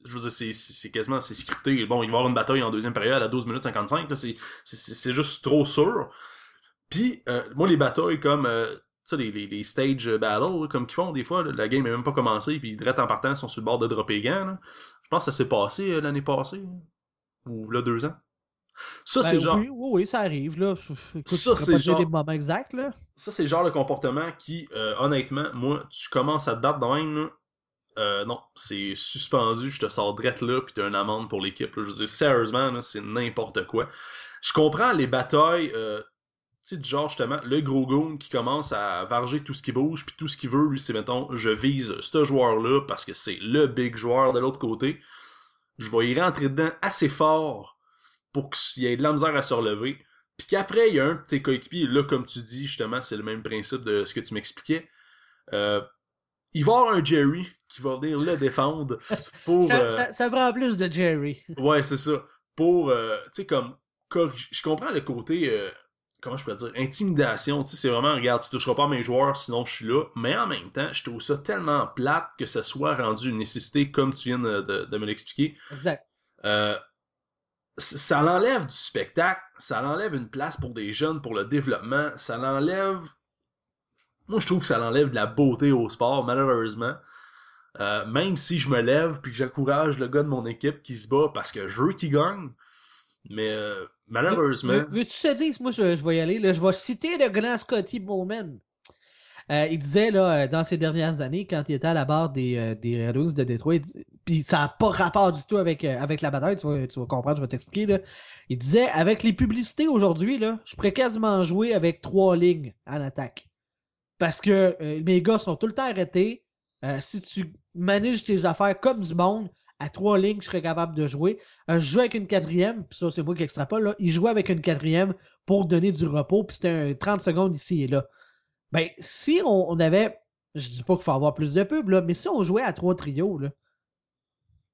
Je veux dire, c'est quasiment c'est scripté. Bon, il va y avoir une bataille en deuxième période à 12 minutes 55. C'est juste trop sûr. Puis, euh, moi, les batailles comme euh, les, les, stage battles, comme qu'ils font des fois, la game n'est même pas commencée, puis direct en partant, ils sont sur le bord de dropper gants. Je pense que ça s'est passé euh, l'année passée, ou là, deux ans. Ça, c'est ben genre. Oui, oui, ça arrive, là. ça, c'est genre. Les moments exacts, là. Ça, c'est le genre de comportement qui, honnêtement, moi, tu commences à te battre de même, là. Euh, non, c'est suspendu, je te sors drette là, puis t'as une amende pour l'équipe. Je veux dire, sérieusement, c'est n'importe quoi. Je comprends les batailles sais, du genre, justement, le gros goon qui commence à varger tout ce qui bouge, puis tout ce qu'il veut, lui, c'est, mettons, je vise ce joueur-là parce que c'est le big joueur de l'autre côté. Je vais y rentrer dedans assez fort pour qu'il y ait de la misère à se relever. Puis qu'après, il y a un de tes coéquipiers, là, comme tu dis, justement, c'est le même principe de ce que tu m'expliquais. Euh, il va y avoir un Jerry qui va venir le défendre pour. ça, euh, ça, prend plus de Jerry. ouais, c'est ça. Pour, euh, tu sais, comme, je comprends le côté, euh, comment je peux dire, intimidation. Tu sais, c'est vraiment, regarde, tu toucheras pas mes joueurs, sinon je suis là. Mais en même temps, je trouve ça tellement plate que ce soit rendu une nécessité, comme tu viens de, de me l'expliquer. Exact. ça l'enlève du spectacle, ça l'enlève une place pour des jeunes, pour le développement, ça l'enlève moi, je trouve que ça l'enlève de la beauté au sport, malheureusement. Euh, même si je me lève puis que j'encourage le gars de mon équipe qui se bat parce que je veux qu'il gagne. Mais euh, malheureusement. Veux-tu te dire, moi je, vais y aller. Je vais citer le grand Scotty Bowman. Euh, il disait là, dans ces dernières années, quand il était à la barre des, des Red de Détroit, puis ça n'a pas rapport du tout avec, avec la bataille, tu vas, tu vas comprendre, je vais t'expliquer. Il disait avec les publicités aujourd'hui, je pourrais quasiment jouer avec trois lignes en attaque. Parce que euh, mes gars sont tout le temps arrêtés. Euh, si tu manages tes affaires comme du monde, à trois lignes, je serais capable de jouer. Euh, je joue avec une quatrième, puis ça, c'est moi qui extrapole. Là. Il jouait avec une quatrième pour donner du repos, puis c'était 30 secondes ici et là. Ben, si on, avait. Je dis pas qu'il faut avoir plus de pubs, là, mais si on jouait à trois trios, là,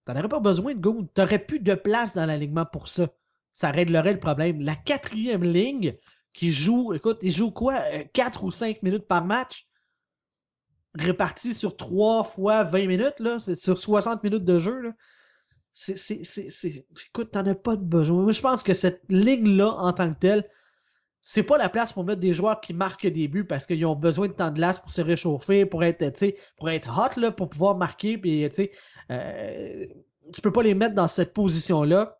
t'en aurais pas besoin de go. T'aurais plus de place dans l'alignement pour ça. Ça réglerait le problème. La quatrième ligne, qui joue, écoute, il joue quoi? 4 euh, ou 5 minutes par match? Réparti sur 3 fois 20 minutes, là, c'est sur 60 minutes de jeu. C'est, c'est, c'est, Écoute, t'en as pas de besoin. Moi, je pense que cette ligne-là, en tant que telle, c'est pas la place pour mettre des joueurs qui marquent des buts parce qu'ils ont besoin de temps de glace pour se réchauffer, pour être, pour être hot, là, pour pouvoir marquer. Puis, euh, tu peux pas les mettre dans cette position-là.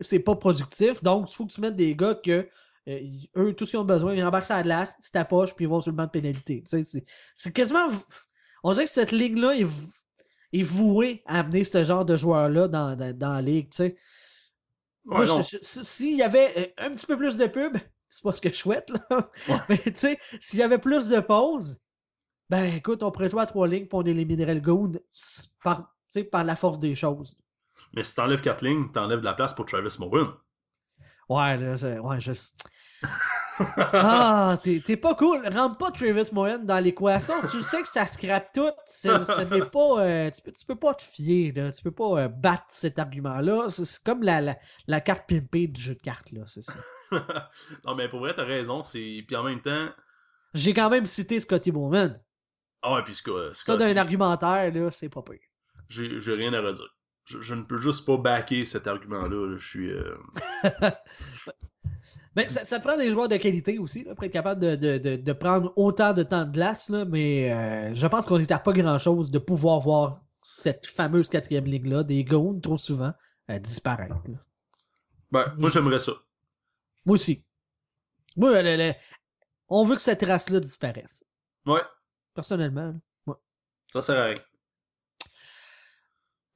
C'est pas productif. Donc, il faut que tu mettes des gars que euh, eux, tout ce qu'ils ont besoin, ils embarquent ça la glace, ils tapochent, puis ils vont sur le banc de pénalité. C'est quasiment. On dirait que cette ligne-là est, vouée à amener ce genre de joueurs-là dans, dans, la ligue. S'il y avait euh, un petit peu plus de pub, (laughs) c'est pas ce que je souhaite, là. Mais tu sais, s'il y avait plus de pauses, ben écoute, on pourrait jouer à trois lignes pour on éliminerait le Goon par, par la force des choses. Mais si t'enlèves quatre lignes, t'enlèves de la place pour Travis Morin. Ouais, là, je, ouais, je... ah, (laughs) t'es pas cool. Rentre pas Travis Moyen dans l'équation. Tu sais que ça scrape tout. Ce n'est pas. Euh, tu, peux, tu, peux, pas te fier. Là. Tu peux pas euh, battre cet argument-là. C'est comme la, la, la, carte pimpée du jeu de cartes. là, c'est ça. (laughs) non, mais pour vrai, t'as raison. Puis en même temps. J'ai quand même cité Scotty Bowman. Ah ouais, puis Scott, Ça, d'un argumentaire, là, c'est pas pire. J'ai rien à redire je, ne peux juste pas backer cet argument-là. Je suis. Euh, (laughs) mais ça, prend des joueurs de qualité aussi, pour être capable de, prendre autant de temps de glace, mais euh, je pense qu'on n'est à pas grand-chose de pouvoir voir cette fameuse quatrième ligne-là, des goons trop souvent, euh, disparaître. Ben, moi j'aimerais ça. Moi aussi. Moi, on veut que cette race-là disparaisse. Ouais. Personnellement. Ouais. Ça sert à rien.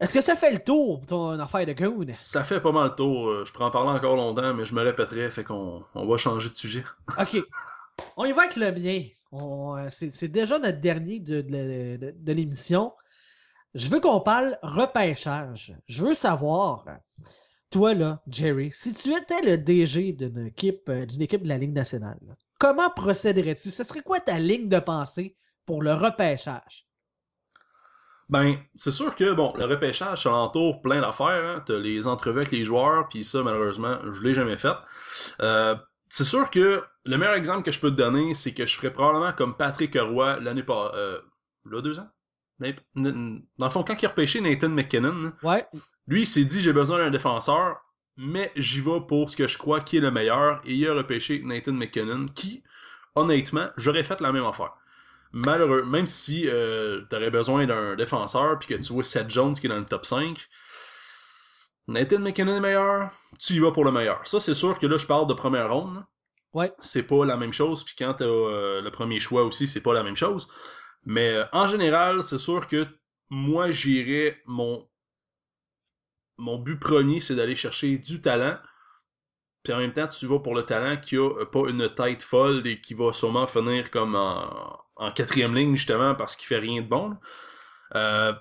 Est-ce que ça fait le tour, ton affaire de Goon? Ça fait pas mal le tour. Euh, je pourrais en parler encore longtemps, mais je me répéterai, fait qu'on on va changer de sujet. (laughs) OK. On y va avec le mien. Euh, c'est déjà notre dernier de, de, l'émission. Je veux qu'on parle repêchage. Je veux savoir, toi là, Jerry, si tu étais le DG d'une équipe, euh, d'une équipe de la Ligue nationale, comment procéderais-tu? Ce serait quoi ta ligne de pensée pour le repêchage? Ben, c'est sûr que, bon, le repêchage, ça entoure plein d'affaires. Hein. T'as les entrevues avec les joueurs, puis ça, malheureusement, je l'ai jamais fait. Euh, c'est sûr que le meilleur exemple que je peux te donner, c'est que je ferais probablement comme Patrick Roy l'année pas euh, là, deux ans? Dans le fond, quand il a repêché Nathan McKinnon, ouais. lui, il s'est dit j'ai besoin d'un défenseur, mais j'y vais pour ce que je crois qui est le meilleur, et il a repêché Nathan McKinnon, qui, honnêtement, j'aurais fait la même affaire malheureux, même si euh, tu aurais besoin d'un défenseur puis que tu vois Seth Jones qui est dans le top 5, Nathan McKinnon est meilleur, tu y vas pour le meilleur. Ça, c'est sûr que là, je parle de première ronde. Ouais. C'est pas la même chose, puis quand t'as euh, le premier choix aussi, c'est pas la même chose. Mais euh, en général, c'est sûr que moi, j'irais mon mon but premier, c'est d'aller chercher du talent. puis en même temps, tu vas pour le talent qui a pas une tête folle et qui va sûrement finir comme en, en quatrième ligne, justement, parce qu'il fait rien de bon. Euh,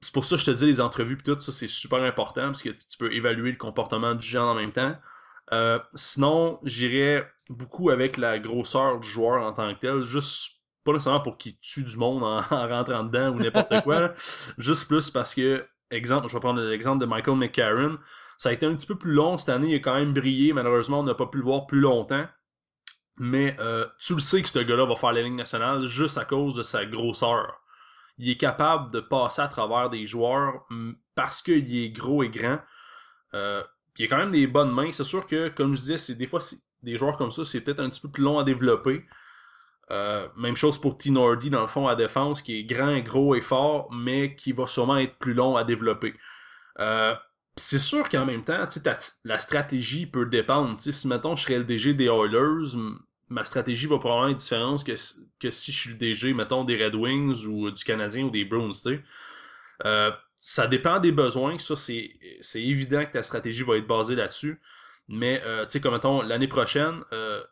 c'est pour ça que je te dis les entrevues tout ça c'est super important parce que tu peux évaluer le comportement du genre en même temps. Euh, sinon, j'irais beaucoup avec la grosseur du joueur en tant que tel, juste pas nécessairement pour qu'il tue du monde en, (laughs) rentrant dedans ou n'importe quoi, juste plus parce que, exemple, je vais prendre l'exemple de Michael McCarron, ça a été un petit peu plus long cette année, il a quand même brillé, malheureusement on n'a pas pu le voir plus longtemps, mais euh, tu le sais que ce gars-là va faire la ligne nationale juste à cause de sa grosseur il est capable de passer à travers des joueurs parce qu'il est gros et grand. Euh, il a quand même des bonnes mains. C'est sûr que, comme je disais, des fois des joueurs comme ça, c'est peut-être un petit peu plus long à développer. Euh, même chose pour T. Nordy, dans le fond, à défense, qui est grand, gros et fort, mais qui va sûrement être plus long à développer. Euh, c'est sûr qu'en même temps, la stratégie peut dépendre. si, mettons, je serais le DG des Oilers, ma stratégie va probablement être différente que, si je suis le DG, mettons, des Red Wings ou du Canadien ou des Bruins, tu sais. Euh, ça dépend des besoins, ça c'est évident que ta stratégie va être basée là-dessus. Mais euh, tu sais, comme mettons, l'année prochaine, euh,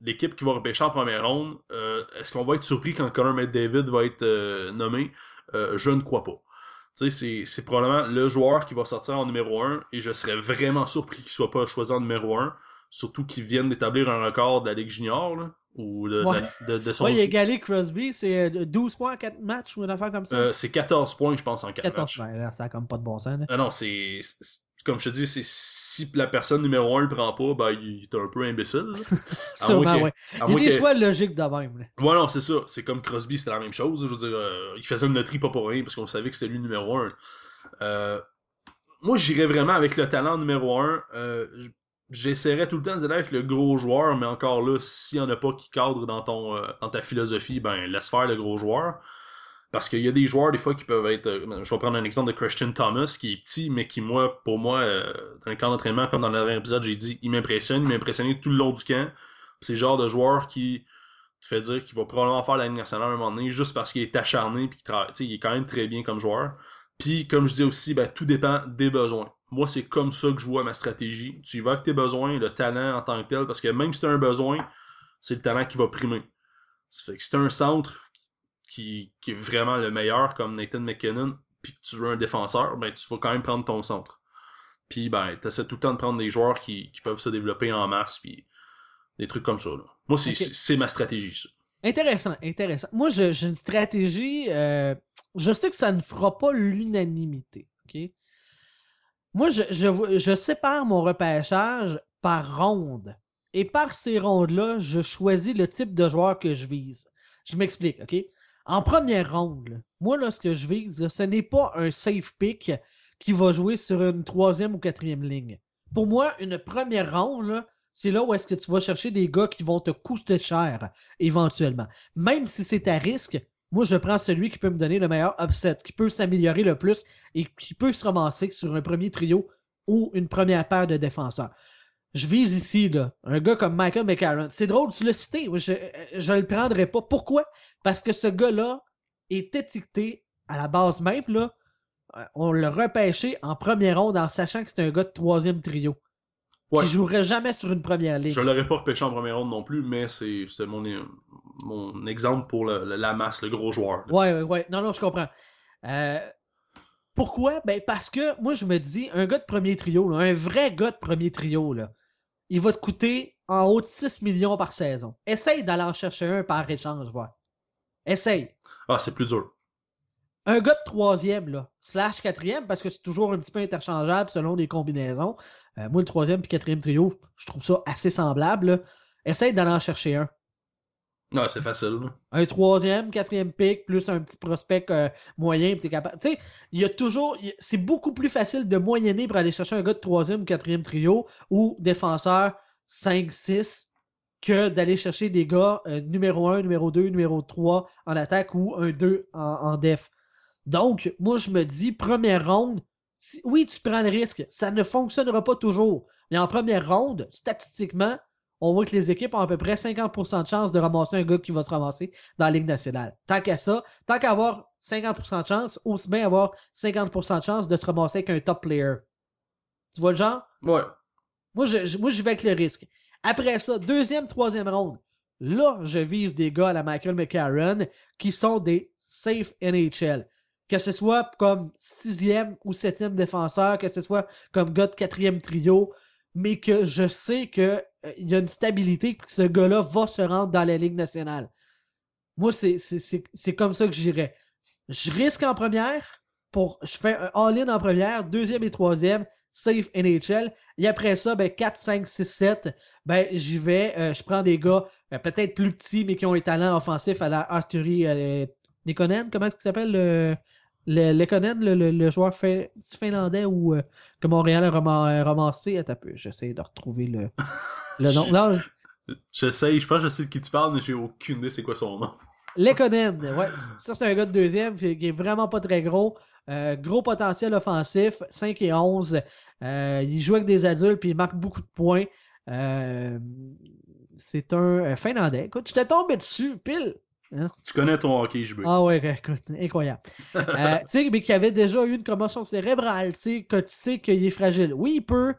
l'équipe qui va repêcher en première ronde, est-ce qu'on va être surpris quand Connor McDavid va être nommé? je ne crois pas. Tu sais, c'est probablement le joueur qui va sortir en numéro 1 et je serais vraiment surpris qu'il soit pas choisi en numéro 1 surtout qu'ils viennent d'établir un record de la Ligue Junior, là, ou de, de, de, son... Ouais, il a égalé Crosby, c'est 12 euh, points en 4 matchs ou une affaire comme ça? Euh, c'est 14 points, je pense, en 4 14 matchs. Points, ça a comme pas de bon sens. Ah non, c'est... Comme je te dis, si la personne numéro 1 le prend pas, ben, il est un peu imbécile. (laughs) Sûrement, ouais. Il y a des choix logiques de même. Là. Ouais, non, c'est ça. C'est comme Crosby, c'était la même chose. Je veux dire, euh, il faisait une loterie pas pour rien parce qu'on savait que c'était lui numéro 1. moi, j'irais vraiment avec le talent numéro 1 j'essaierais tout le temps de dire avec le gros joueur, mais encore là, s'il n'y en a pas qui cadre dans ton euh, ta philosophie, ben laisse faire le gros joueur. Parce qu'il y a des joueurs, des fois, qui peuvent être. Euh, je vais prendre un exemple de Christian Thomas, qui est petit, mais qui, moi, pour moi, euh, dans le camp d'entraînement, comme dans le dernier épisode, j'ai dit, il m'impressionne, il m'a impressionné tout le long du camp. C'est le genre de joueur qui te fait dire qu'il va probablement faire la Ligue nationale à un moment donné, juste parce qu'il est acharné, puis qu'il il est quand même très bien comme joueur. Puis, comme je dis aussi, ben, tout dépend des besoins. Moi, c'est comme ça que je vois ma stratégie. Tu y vas avec tes besoins, le talent en tant que tel, parce que même si tu as un besoin, c'est le talent qui va primer. Ça fait que si tu un centre qui, est vraiment le meilleur, comme Nathan McKinnon, puis que tu veux un défenseur, ben, tu vas quand même prendre ton centre. Puis, ben, tu essaies tout le temps de prendre des joueurs qui, peuvent se développer en masse, puis des trucs comme ça. Moi, c'est ma stratégie, ça. Intéressant, intéressant. Moi, j'ai une stratégie. Euh, je sais que ça ne fera pas l'unanimité. ok? Moi, je, sépare mon repêchage par ronde. Et par ces rondes-là, je choisis le type de joueur que je vise. Je m'explique, OK? En première ronde, moi, là, ce que je vise, ce n'est pas un safe pick qui va jouer sur une troisième ou quatrième ligne. Pour moi, une première ronde, c'est là où est-ce que tu vas chercher des gars qui vont te coûter cher, éventuellement. Même si c'est à risque, moi, je prends celui qui peut me donner le meilleur upset, qui peut s'améliorer le plus et qui peut se ramasser sur un premier trio ou une première paire de défenseurs. Je vise ici, un gars comme Michael McCarron. C'est drôle, tu l'as cité. Je ne le prendrai pas. Pourquoi? Parce que ce gars-là est étiqueté à la base même. Là, euh, on l'a repêché en première ronde en sachant que c'est un gars de troisième trio. Ouais. Qui jouerait jamais sur une première ligne. Je l'aurais pas repêché en première ronde non plus, mais c'est mon, mon exemple pour la masse, le gros joueur. Ouais, ouais, ouais. Non, non, je comprends. Euh, pourquoi? Ben parce que moi je me dis, un gars de premier trio, un vrai gars de premier trio, là, il va te coûter en haut de 6 millions par saison. Essaye d'aller en chercher un par échange, vois. Essaye. Ah, c'est plus dur. Un gars de troisième, là, slash quatrième, parce que c'est toujours un petit peu interchangeable selon les combinaisons. Euh, moi, le troisième et quatrième trio, je trouve ça assez semblable. Essaye d'aller en chercher un. Non, c'est facile. Un troisième, quatrième pick, plus un petit prospect euh, moyen, tu es capable. Tu sais, il y a toujours. C'est beaucoup plus facile de moyenner pour aller chercher un gars de troisième ou quatrième trio ou défenseur 5-6 que d'aller chercher des gars euh, numéro 1, numéro 2, numéro 3 en attaque ou un 2 en, en def. Donc, moi, je me dis, première ronde, oui, tu prends le risque. Ça ne fonctionnera pas toujours. Mais en première ronde, statistiquement, on voit que les équipes ont à peu près 50% de chance de ramasser un gars qui va se ramasser dans la Ligue nationale. Tant qu'à ça, tant qu'à avoir 50% de chance, aussi bien avoir 50% de chance de se ramasser avec un top player. Tu vois le genre? Ouais. Moi, je, moi, je vais avec le risque. Après ça, deuxième, troisième ronde. Là, je vise des gars à la Michael McCarron qui sont des safe NHL. Que ce soit comme sixième ou septième défenseur, que ce soit comme gars de quatrième trio, mais que je sais qu'il euh, y a une stabilité que ce gars-là va se rendre dans la Ligue nationale. Moi, c'est comme ça que j'irais. Je risque en première, pour, je fais un all-in en première, deuxième et troisième, safe NHL. Et après ça, ben, 4, 5, 6, 7, ben, j'y vais, euh, je prends des gars euh, peut-être plus petits, mais qui ont un talent offensif à la Arthurie euh, Nikonen. Comment est-ce qu'il s'appelle le, le, le, le, joueur finlandais ou que Montréal a un peu, j'essaie de retrouver le, (laughs) le nom. Non, J'essaie, je pense que je sais de qui tu parles, mais j'ai aucune idée c'est quoi son nom. (laughs) Lekonen, ouais. Ça, c'est un gars de deuxième qui est vraiment pas très gros. Euh, gros potentiel offensif, 5 et 11. Euh, il joue avec des adultes puis il marque beaucoup de points. Euh, c'est un Finlandais. Écoute, je t'ai tombé dessus, pile. Hein? Tu connais ton hockey, je veux. Ah ouais, écoute, incroyable. (laughs) tu sais, mais qui avait déjà eu une commotion cérébrale, tu sais, que tu sais qu'il est fragile. Oui, il peut,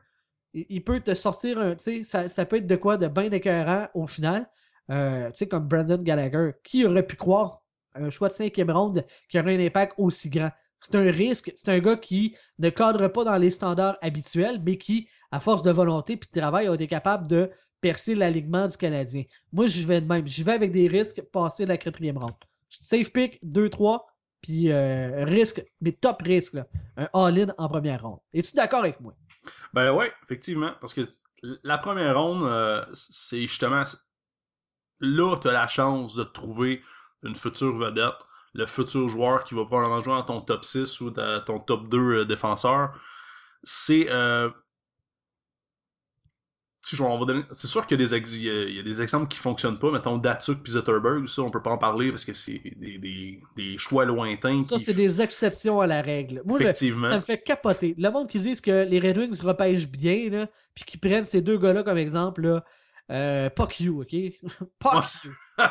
il peut te sortir un, tu sais, ça, ça, peut être de quoi de bien écœurant au final. Euh, tu sais, comme Brandon Gallagher. Qui aurait pu croire un choix de cinquième ronde qui aurait un impact aussi grand? C'est un risque. C'est un gars qui ne cadre pas dans les standards habituels, mais qui, à force de volonté et de travail, a été capable de percer l'alignement du Canadien. Moi, je vais de même. Je vais avec des risques passer la quatrième ronde. Safe pick 2-3, puis euh, risque, mais top risque, un all-in en première ronde. Es-tu d'accord avec moi? Ben ouais, effectivement, parce que la première ronde, euh, c'est justement là, tu as la chance de trouver une future vedette, le futur joueur qui va probablement jouer dans ton top 6 ou ton top 2 euh, défenseur. C'est. Euh, c'est sûr qu'il y, a des exemples qui fonctionnent pas. Mettons Datsuk et Zetterberg, ça, on peut pas en parler parce que c'est des, choix lointains. Ça, c'est des exceptions à la règle. Moi, Effectivement. ça me fait capoter. Le monde qui dit que les Red Wings repêchent bien, là, puis qui prennent ces deux gars-là comme exemple, là, euh, you, ok? (laughs) fuck you. (laughs)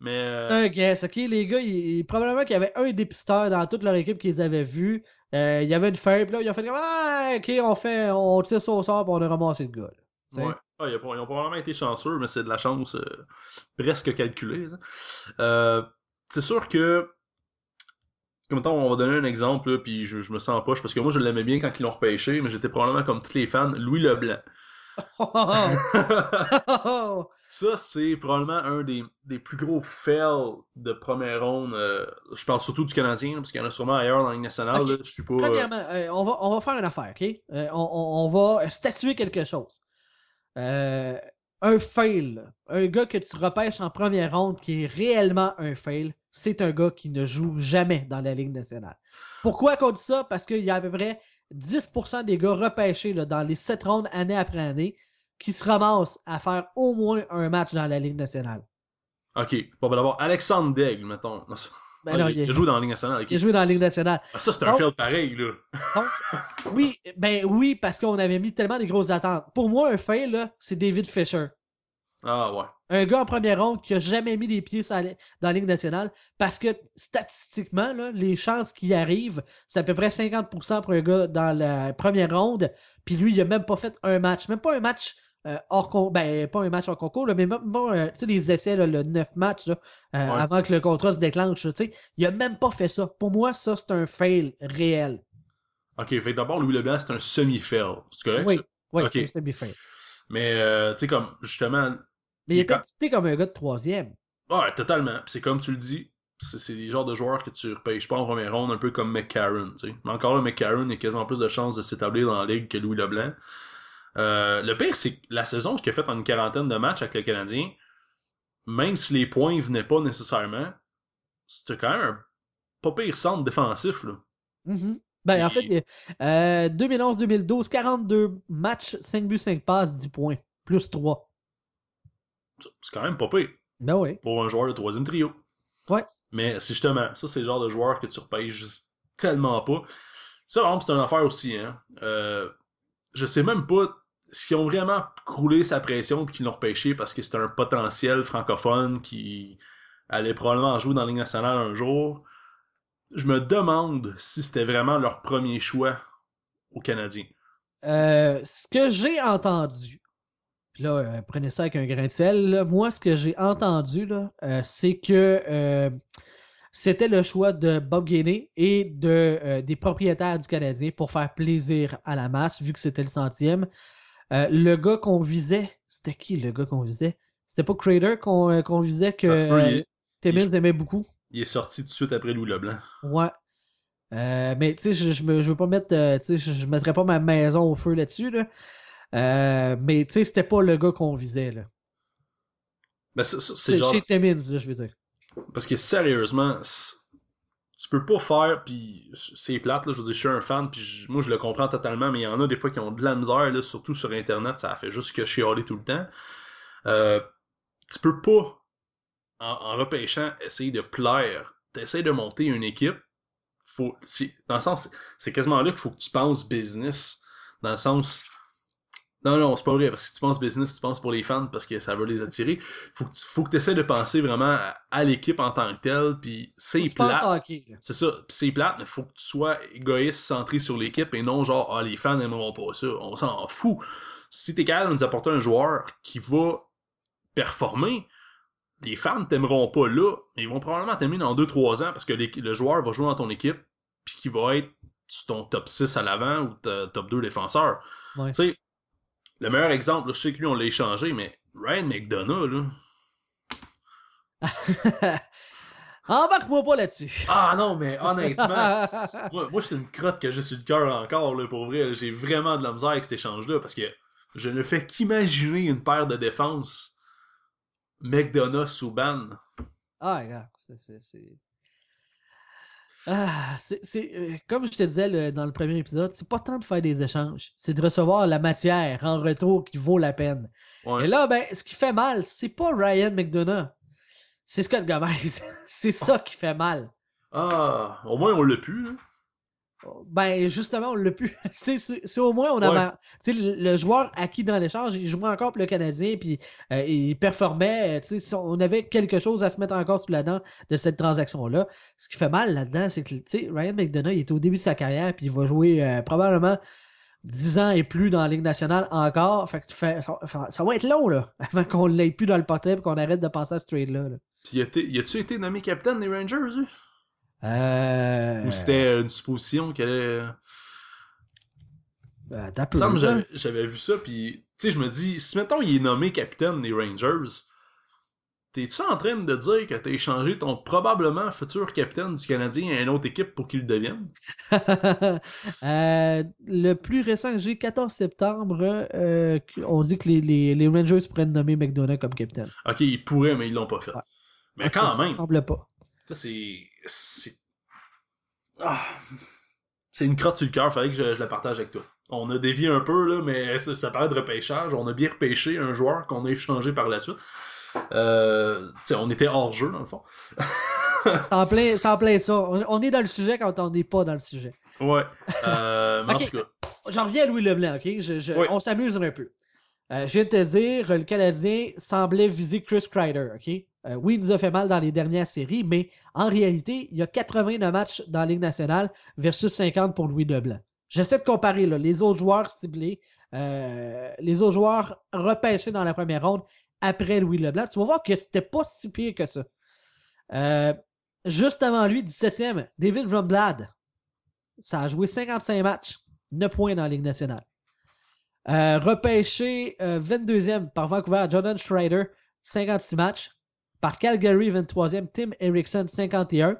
Mais. Euh, C'est un guess, ok? Les gars, il, probablement qu'il y avait un dépisteur dans toute leur équipe qu'ils avaient vu. Euh, il y avait une feuille, là, ils ont fait comme Ah, ok, on fait, on tire ça au sort, pour on a ramassé le gars. Ah, ils, ont, probablement été chanceux, mais c'est de la chance euh, presque calculée. c'est sûr que. Comme on va donner un exemple, puis je, je me sens poche, parce que moi je l'aimais bien quand ils l'ont repêché, mais j'étais probablement comme tous les fans, Louis Leblanc. (laughs) ça, c'est probablement un des, plus gros fails de première ronde. Euh, je parle surtout du Canadien, parce qu'il y en a sûrement ailleurs dans la Ligue nationale. je suis pas, euh, Premièrement, euh, on, va, on va faire une affaire, OK? On, va statuer quelque chose. un fail, un gars que tu repêches en première ronde qui est réellement un fail, c'est un gars qui ne joue jamais dans la Ligue nationale. Pourquoi qu'on dit ça? Parce qu'il y a à peu près 10% des gars repêchés dans les 7 rondes année après année qui se ramassent à faire au moins un match dans la Ligue nationale. Ok. Bon, ben d'abord, Alexandre Daigle, mettons. Ben il, a joué dans la Ligue nationale. Il a joué dans la Ligue nationale. Ah, ça, c'est un fail pareil, là. oui, ben oui, parce qu'on avait mis tellement des grosses attentes. Pour moi, un fail, là, c'est David Fisher. Ah ouais. Un gars en première ronde qui a jamais mis les pieds dans la Ligue nationale parce que statistiquement, les chances qu'il arrive, c'est à peu près 50% pour un gars dans la première ronde. Puis lui, il a même pas fait un match. Même pas un match euh, hors concours. Ben, pas un match hors concours, mais même pas euh, les essais, le 9 matchs euh, avant que le contrat se déclenche. il a même pas fait ça. Pour moi, ça, c'est un fail réel. Ok, fait d'abord, Louis Leblanc, c'est un semi-fail. C'est correct? Oui, oui c'est un semi-fail. Mais, tu sais, comme, justement, mais il, était cité comme un gars de troisième. Ouais, totalement. c'est comme tu le dis, c'est des genres de joueurs que tu repêches pas en première ronde, un peu comme McCarron. Mais encore là, McCarron a quasiment plus de chances de s'établir dans la ligue que Louis Leblanc. Euh, le pire, c'est que la saison qu'il a faite en une quarantaine de matchs avec le Canadien, même si les points venaient pas nécessairement, c'était quand même un pas pire centre défensif. Là. Mm-hmm. Ben, en fait, 2011-2012, 42 matchs, 5 buts, 5 passes, 10 points, plus 3 c'est quand même pas pire. Ben oui. Pour un joueur de troisième trio. Ouais. Mais c'est justement, ça, c'est le genre de joueur que tu repêches tellement pas. Ça, c'est une affaire aussi, hein. Euh, je sais même pas s'ils ont vraiment croulé sa pression et qu'ils l'ont repêché parce que c'était un potentiel francophone qui allait probablement jouer dans la Ligue nationale un jour. Je me demande si c'était vraiment leur premier choix aux Canadiens. ce que j'ai entendu, là, prenez ça avec un grain de sel, moi, ce que j'ai entendu, c'est que c'était le choix de Bob Gainey et de, des propriétaires du Canadien pour faire plaisir à la masse, vu que c'était le centième. le gars qu'on visait, c'était qui le gars qu'on visait? C'était pas Crater qu'on visait que Timmins aimait beaucoup? Il est sorti tout de suite après Louis Leblanc. Ouais. Euh, mais tu sais, je, je, veux pas mettre. Euh, tu sais, je, mettrais pas ma maison au feu là-dessus. Là. Euh, mais tu sais, c'était pas le gars qu'on visait. Là. Ben, c'est genre... Chez Timmins, là, je veux dire. Parce que sérieusement, tu peux pas faire, puis c'est plate, là, je veux dire, je suis un fan, puis moi je le comprends totalement, mais il y en a des fois qui ont de la misère, là, surtout sur Internet, ça fait juste que chialer tout le temps. Euh, tu peux pas en, repêchant, essayer de plaire. T'essayes de monter une équipe. Faut, dans le sens, c'est quasiment là qu'il faut que tu penses business. Dans le sens. Non, non, c'est pas vrai, parce que tu penses business, tu penses pour les fans parce que ça veut les attirer. Faut que tu faut que essaies de penser vraiment à, l'équipe en tant que telle, puis c'est plate. C'est ça, puis c'est plate, mais faut que tu sois égoïste, centré sur l'équipe et non genre, ah, les fans n'aimeront pas ça. On s'en fout. Si t'es capable de nous apporter un joueur qui va performer, les fans t'aimeront pas là, mais ils vont probablement t'aimer dans 2-3 ans parce que le joueur va jouer dans ton équipe puis qu'il va être ton top 6 à l'avant ou top 2 défenseur. Tu sais, le meilleur exemple, je sais que lui on l'a échangé, mais Ryan McDonough, là. (laughs) Embarque-moi pas là-dessus. Ah non, mais honnêtement, (laughs) moi, c'est une crotte que j'ai sur le cœur encore, là, pour vrai. J'ai vraiment de la misère avec cet échange-là parce que je ne fais qu'imaginer une paire de défense McDonough Souban. Ah, regarde, c'est. Ah, c'est, euh, comme je te disais dans le premier épisode, c'est pas tant de faire des échanges, c'est de recevoir la matière en retour qui vaut la peine. Et là, ben, ce qui fait mal, c'est pas Ryan McDonough, c'est Scott Gomez. (laughs) c'est ça qui fait mal. Ah, au moins on l'a pu. Hein. Ben, justement, on l'a pu. (laughs) c'est au moins, on a. Le, joueur acquis dans l'échange, il jouait encore pour le Canadien, puis euh, il performait. On avait quelque chose à se mettre encore sous la dent de cette transaction-là. Ce qui fait mal là-dedans, c'est que Ryan McDonough, il est au début de sa carrière, puis il va jouer euh, probablement 10 ans et plus dans la Ligue nationale encore. Fait que ça, va être long, là, (laughs) avant qu'on l'ait plus dans le portrait et qu'on arrête de penser à ce trade-là. Puis, y a-tu été nommé capitaine des Rangers, lui? Euh... Ou c'était une supposition qu'elle est. Ben, j'avais vu ça, puis tu sais, je me dis, si mettons il est nommé capitaine des Rangers, t'es-tu en train de dire que t'as échangé ton probablement futur capitaine du Canadien à une autre équipe pour qu'il le devienne? (laughs) Euh, le plus récent que j'ai, 14 septembre, euh, on dit que les, les, Rangers pourraient nommer McDonough comme capitaine. Ok, ils pourraient, mais ils l'ont pas fait. Mais quand même. Ça semble pas. c'est c'est. Ah. C'est une crotte sur le cœur, fallait que je, la partage avec toi. On a dévié un peu, là, mais ça, ça parlait de repêchage. On a bien repêché un joueur qu'on a échangé par la suite. Euh, on était hors jeu, dans le fond. (laughs) c'est en, plein, en plein ça. On, est dans le sujet quand on n'est pas dans le sujet. Ouais. (laughs) Euh, mais en tout cas. J'en reviens à Louis Leblanc, ok? On s'amuse un peu. Euh, je viens de te dire, le Canadien semblait viser Chris Kreider, ok? Euh, oui, il nous a fait mal dans les dernières séries, mais en réalité, il y a 89 matchs dans la Ligue nationale versus 50 pour Louis Leblanc. J'essaie de comparer les autres joueurs ciblés, euh, les autres joueurs repêchés dans la première ronde après Louis Leblanc. Tu vas voir que c'était pas si pire que ça. Euh, juste avant lui, 17e, David Rumblad. Ça a joué 55 matchs, 9 points dans la Ligue nationale. repêché 22e par Vancouver, Jordan Schrader, 56 matchs, par Calgary, 23e, Tim Erickson, 51.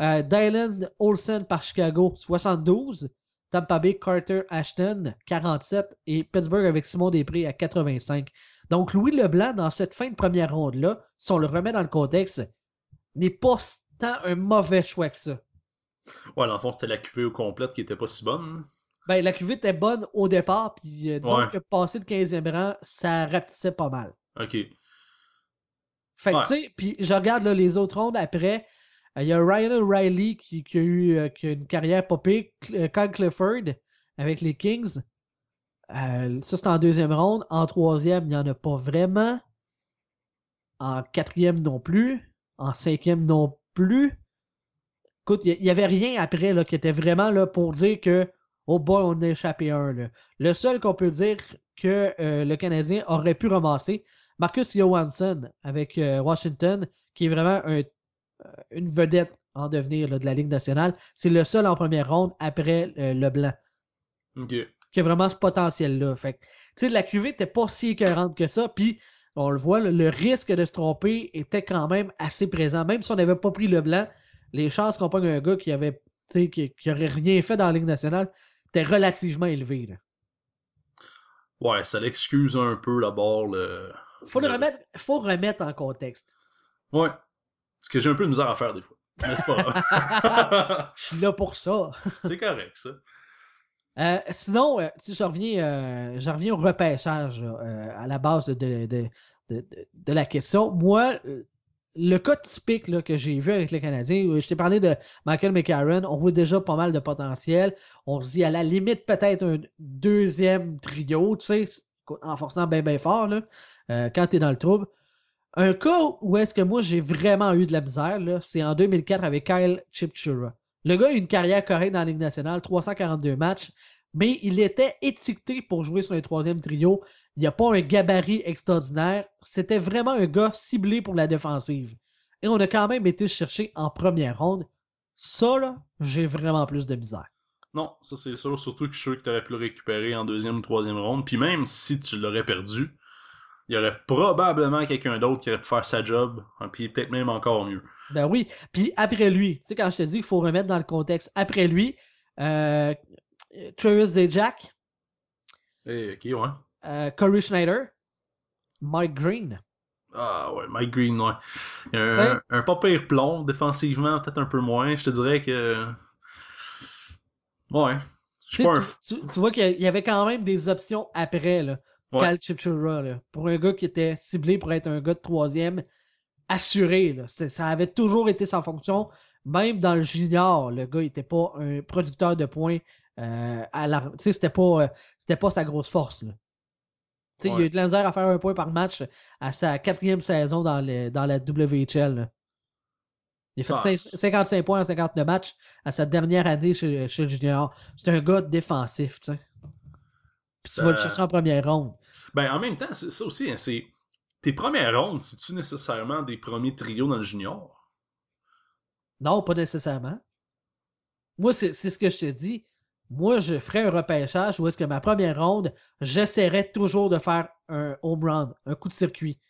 Euh, Dylan Olsen par Chicago, 72. Tampa Bay, Carter Ashton, 47. Et Pittsburgh avec Simon Després à 85. Donc, Louis Leblanc, dans cette fin de première ronde-là, si on le remet dans le contexte, n'est pas tant un mauvais choix que ça. Ouais, dans le fond, c'était la cuvée au complète qui était pas si bonne. Ben, la cuvée était bonne au départ, puis euh, disons que passer le 15e rang, ça rapetissait pas mal. OK. Fait que, tu sais, puis je regarde les autres rondes après. Il y a Ryan O'Reilly qui, a eu euh, une carrière popée. Euh, Kyle Clifford avec les Kings. Euh, ça, c'est en deuxième ronde. En troisième, il n'y en a pas vraiment. En quatrième non plus. En cinquième non plus. Écoute, il n'y avait rien après là, qui était vraiment là pour dire que oh boy, on a échappé un. Là. Le seul qu'on peut dire que euh, le Canadien aurait pu ramasser, Marcus Johansson avec euh, Washington, qui est vraiment un, une vedette en devenir de la Ligue nationale. C'est le seul en première ronde après Leblanc. OK. Qui a vraiment ce potentiel-là. Fait que, la QV n'était pas si écœurante que ça. Puis, on le voit, le risque de se tromper était quand même assez présent. Même si on n'avait pas pris Leblanc, les chances qu'on prenne un gars qui avait qui, qui aurait rien fait dans la Ligue nationale étaient relativement élevées. Là. Ouais, ça l'excuse un peu d'abord le. Faut le, remettre, faut remettre en contexte. Ouais. Parce que j'ai un peu de misère à faire des fois. Mais c'est pas grave. (laughs) Je suis là pour ça. (laughs) c'est correct, ça. Euh, sinon, euh, je, reviens, euh, je reviens au repêchage à la base de, de, de, la question. Moi, le cas typique que j'ai vu avec les Canadiens, je t'ai parlé de Michael McCarron, on voit déjà pas mal de potentiel. On se dit à la limite peut-être un deuxième trio, tu sais, en forçant bien bien fort là, quand tu es dans le trouble. Un cas où est-ce que moi j'ai vraiment eu de la misère, c'est en 2004 avec Kyle Chipchura. Le gars a eu une carrière correcte dans la Ligue nationale, 342 matchs, mais il était étiqueté pour jouer sur un troisième trio. Il n'y a pas un gabarit extraordinaire. C'était vraiment un gars ciblé pour la défensive. Et on a quand même été chercher en première ronde. Ça, là, j'ai vraiment plus de misère. Non, ça c'est sûr. Surtout que je suis sûr que tu aurais pu récupérer en deuxième ou troisième ronde. Puis même si tu l'aurais perdu, il y aurait probablement quelqu'un d'autre qui aurait pu faire sa job. Puis peut-être même encore mieux. Ben oui. Puis après lui, tu sais, quand je te dis qu'il faut remettre dans le contexte, après lui, euh, Travis Zajac. Eh, ok, ouais. Euh, Corey Schneider. Mike Green. Ah ouais, Mike Green, ouais. Un, un, pas pire plomb, défensivement, peut-être un peu moins. Je te dirais que. Ouais. Tu, tu, tu, vois qu'il y avait quand même des options après, là. Cal Chipchura, là. Pour un gars qui était ciblé pour être un gars de troisième, assuré. Là. Ça avait toujours été sa fonction. Même dans le junior, le gars n'était pas un producteur de points. Euh, à la... C'était pas, euh, pas sa grosse force. Là. Il a eu de la à faire un point par match à sa quatrième saison dans, dans la WHL. Il a fait 55 points en 59 matchs à sa dernière année chez, chez le junior. C'est un gars défensif. tu vas le chercher en première ronde. Ben, en même temps, ça aussi, hein, c'est tes premières rondes, c'est-tu nécessairement des premiers trios dans le junior? Non, pas nécessairement. Moi, c'est ce que je te dis. Moi, je ferais un repêchage où est-ce que ma première ronde, j'essaierais toujours de faire un home run, un coup de circuit.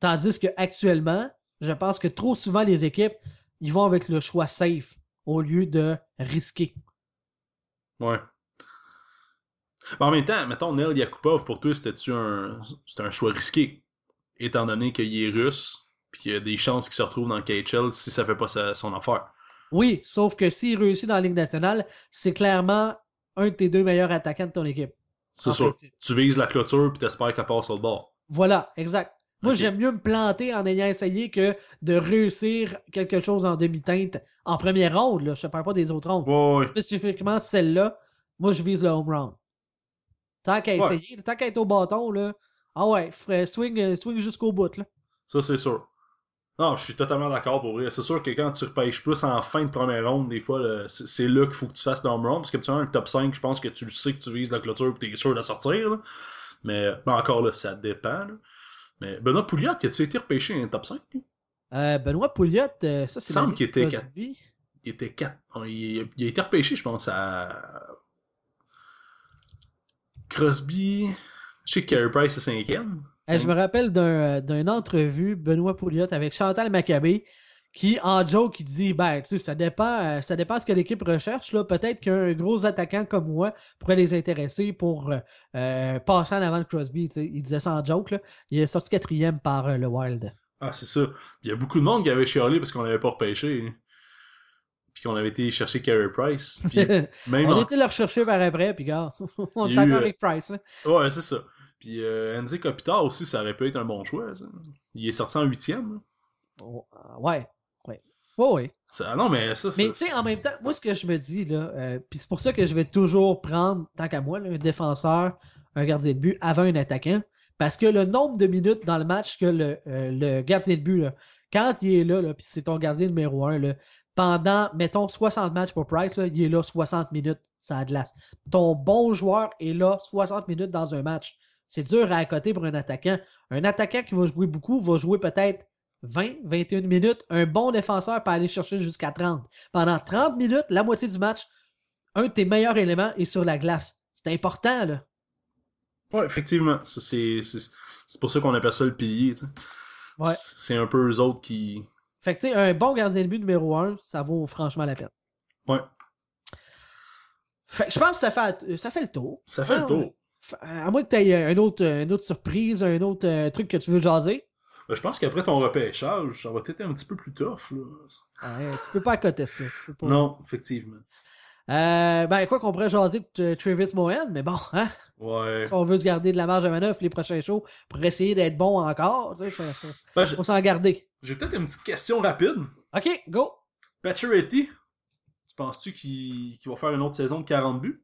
Tandis que actuellement, je pense que trop souvent les équipes, ils vont avec le choix safe au lieu de risquer. Ouais. En même temps, mettons, Neil Yakupov, pour toi, c'était-tu un, un choix risqué? étant donné qu'il est russe, puis qu'il y a des chances qu'il se retrouve dans KHL si ça fait pas son affaire. Oui, sauf que s'il réussit dans la Ligue nationale, c'est clairement un de tes deux meilleurs attaquants de ton équipe. C'est sûr. Tu vises la clôture puis t'espères qu'elle passe sur le bord. Voilà, exact. Moi, j'aime mieux me planter en ayant essayé que de réussir quelque chose en demi-teinte en première ronde. Là. Je ne parle pas des autres rondes. Spécifiquement celle-là, moi, je vise le home run. Tant qu'à essayer, tant qu'à être au bâton, là, ah ouais, swing, euh, swing jusqu'au bout, là. Ça, c'est sûr. Non, je suis totalement d'accord pour vrai. C'est sûr que quand tu repêches plus en fin de première ronde, des fois, c'est là qu'il faut que tu fasses le home run. Parce que tu as un top 5, je pense que tu sais que tu vises la clôture et tu es sûr de sortir. Là. Mais encore là, ça dépend. Là. Mais Benoît Pouliot, as-tu été repêché en top 5? Euh, Benoît Pouliot, euh, ça c'est. Il semble qu'il était 4. Il était 4. Il, a été repêché, je pense, à. Crosby. Je sais que Carey Price est cinquième. je me rappelle d'une d'un entrevue, Benoît Pouliot, avec Chantal Maccabé, qui, en joke, il dit ben, tu sais, ça dépend, euh, ça dépend ce que l'équipe recherche. Là. Peut-être qu'un gros attaquant comme moi pourrait les intéresser pour euh, passer en avant de Crosby. Il disait ça en joke. Là. Il est sorti quatrième par euh, le Wild. Ah, c'est ça. Il y a beaucoup de monde qui avait chialé parce qu'on l'avait pas repêché. Puis qu'on avait été chercher Carey Price. (laughs) on été le rechercher par après, puis gars, (laughs) on est encore avec Price. Ouais, c'est ça. Puis euh, Andy Kopitar aussi, ça aurait pu être un bon choix. Il est sorti en huitième. Oh, euh, ouais. Ouais. Ouais, ouais. Ça, non, mais ça, Mais tu sais, en même temps, moi, ce que je me dis, là, euh, puis c'est pour ça que je vais toujours prendre, tant qu'à moi, un défenseur, un gardien de but avant un attaquant. Parce que le nombre de minutes dans le match que le, le gardien de but, là, quand il est là, là puis c'est ton gardien numéro un, là, pendant, mettons, 60 matchs pour Price, il est là 60 minutes, ça a glace. Ton bon joueur est là 60 minutes dans un match. C'est dur à côté pour un attaquant. Un attaquant qui va jouer beaucoup va jouer peut-être 20, 21 minutes. Un bon défenseur peut aller chercher jusqu'à 30. Pendant 30 minutes, la moitié du match, un de tes meilleurs éléments est sur la glace. C'est important, là. Oui, effectivement. C'est pour ça qu'on appelle ça le pilier. Ouais. C'est un peu eux autres qui. Fait que, tu sais, un bon gardien de but numéro 1, ça vaut franchement la peine. Ouais. Fait que je pense que ça fait, ça fait le tour. Ça fait le ah, tour. À moins que tu aies une autre, une autre surprise, un autre euh, truc que tu veux jaser. Ben, je pense qu'après ton repêchage, ça va être un petit peu plus tough. Là. Ouais, tu peux pas accoter ça. Non, effectivement. Euh, ben, quoi qu'on pourrait jaser de Travis Mohan, mais bon, hein? Ouais. Si on veut se garder de la marge à manœuvre les prochains shows pour essayer d'être bon encore, tu sais, ben, faut s'en garder. J'ai peut-être une petite question rapide. Ok, go. Pacioretty, tu penses-tu qu'il va faire une autre saison de 40 buts?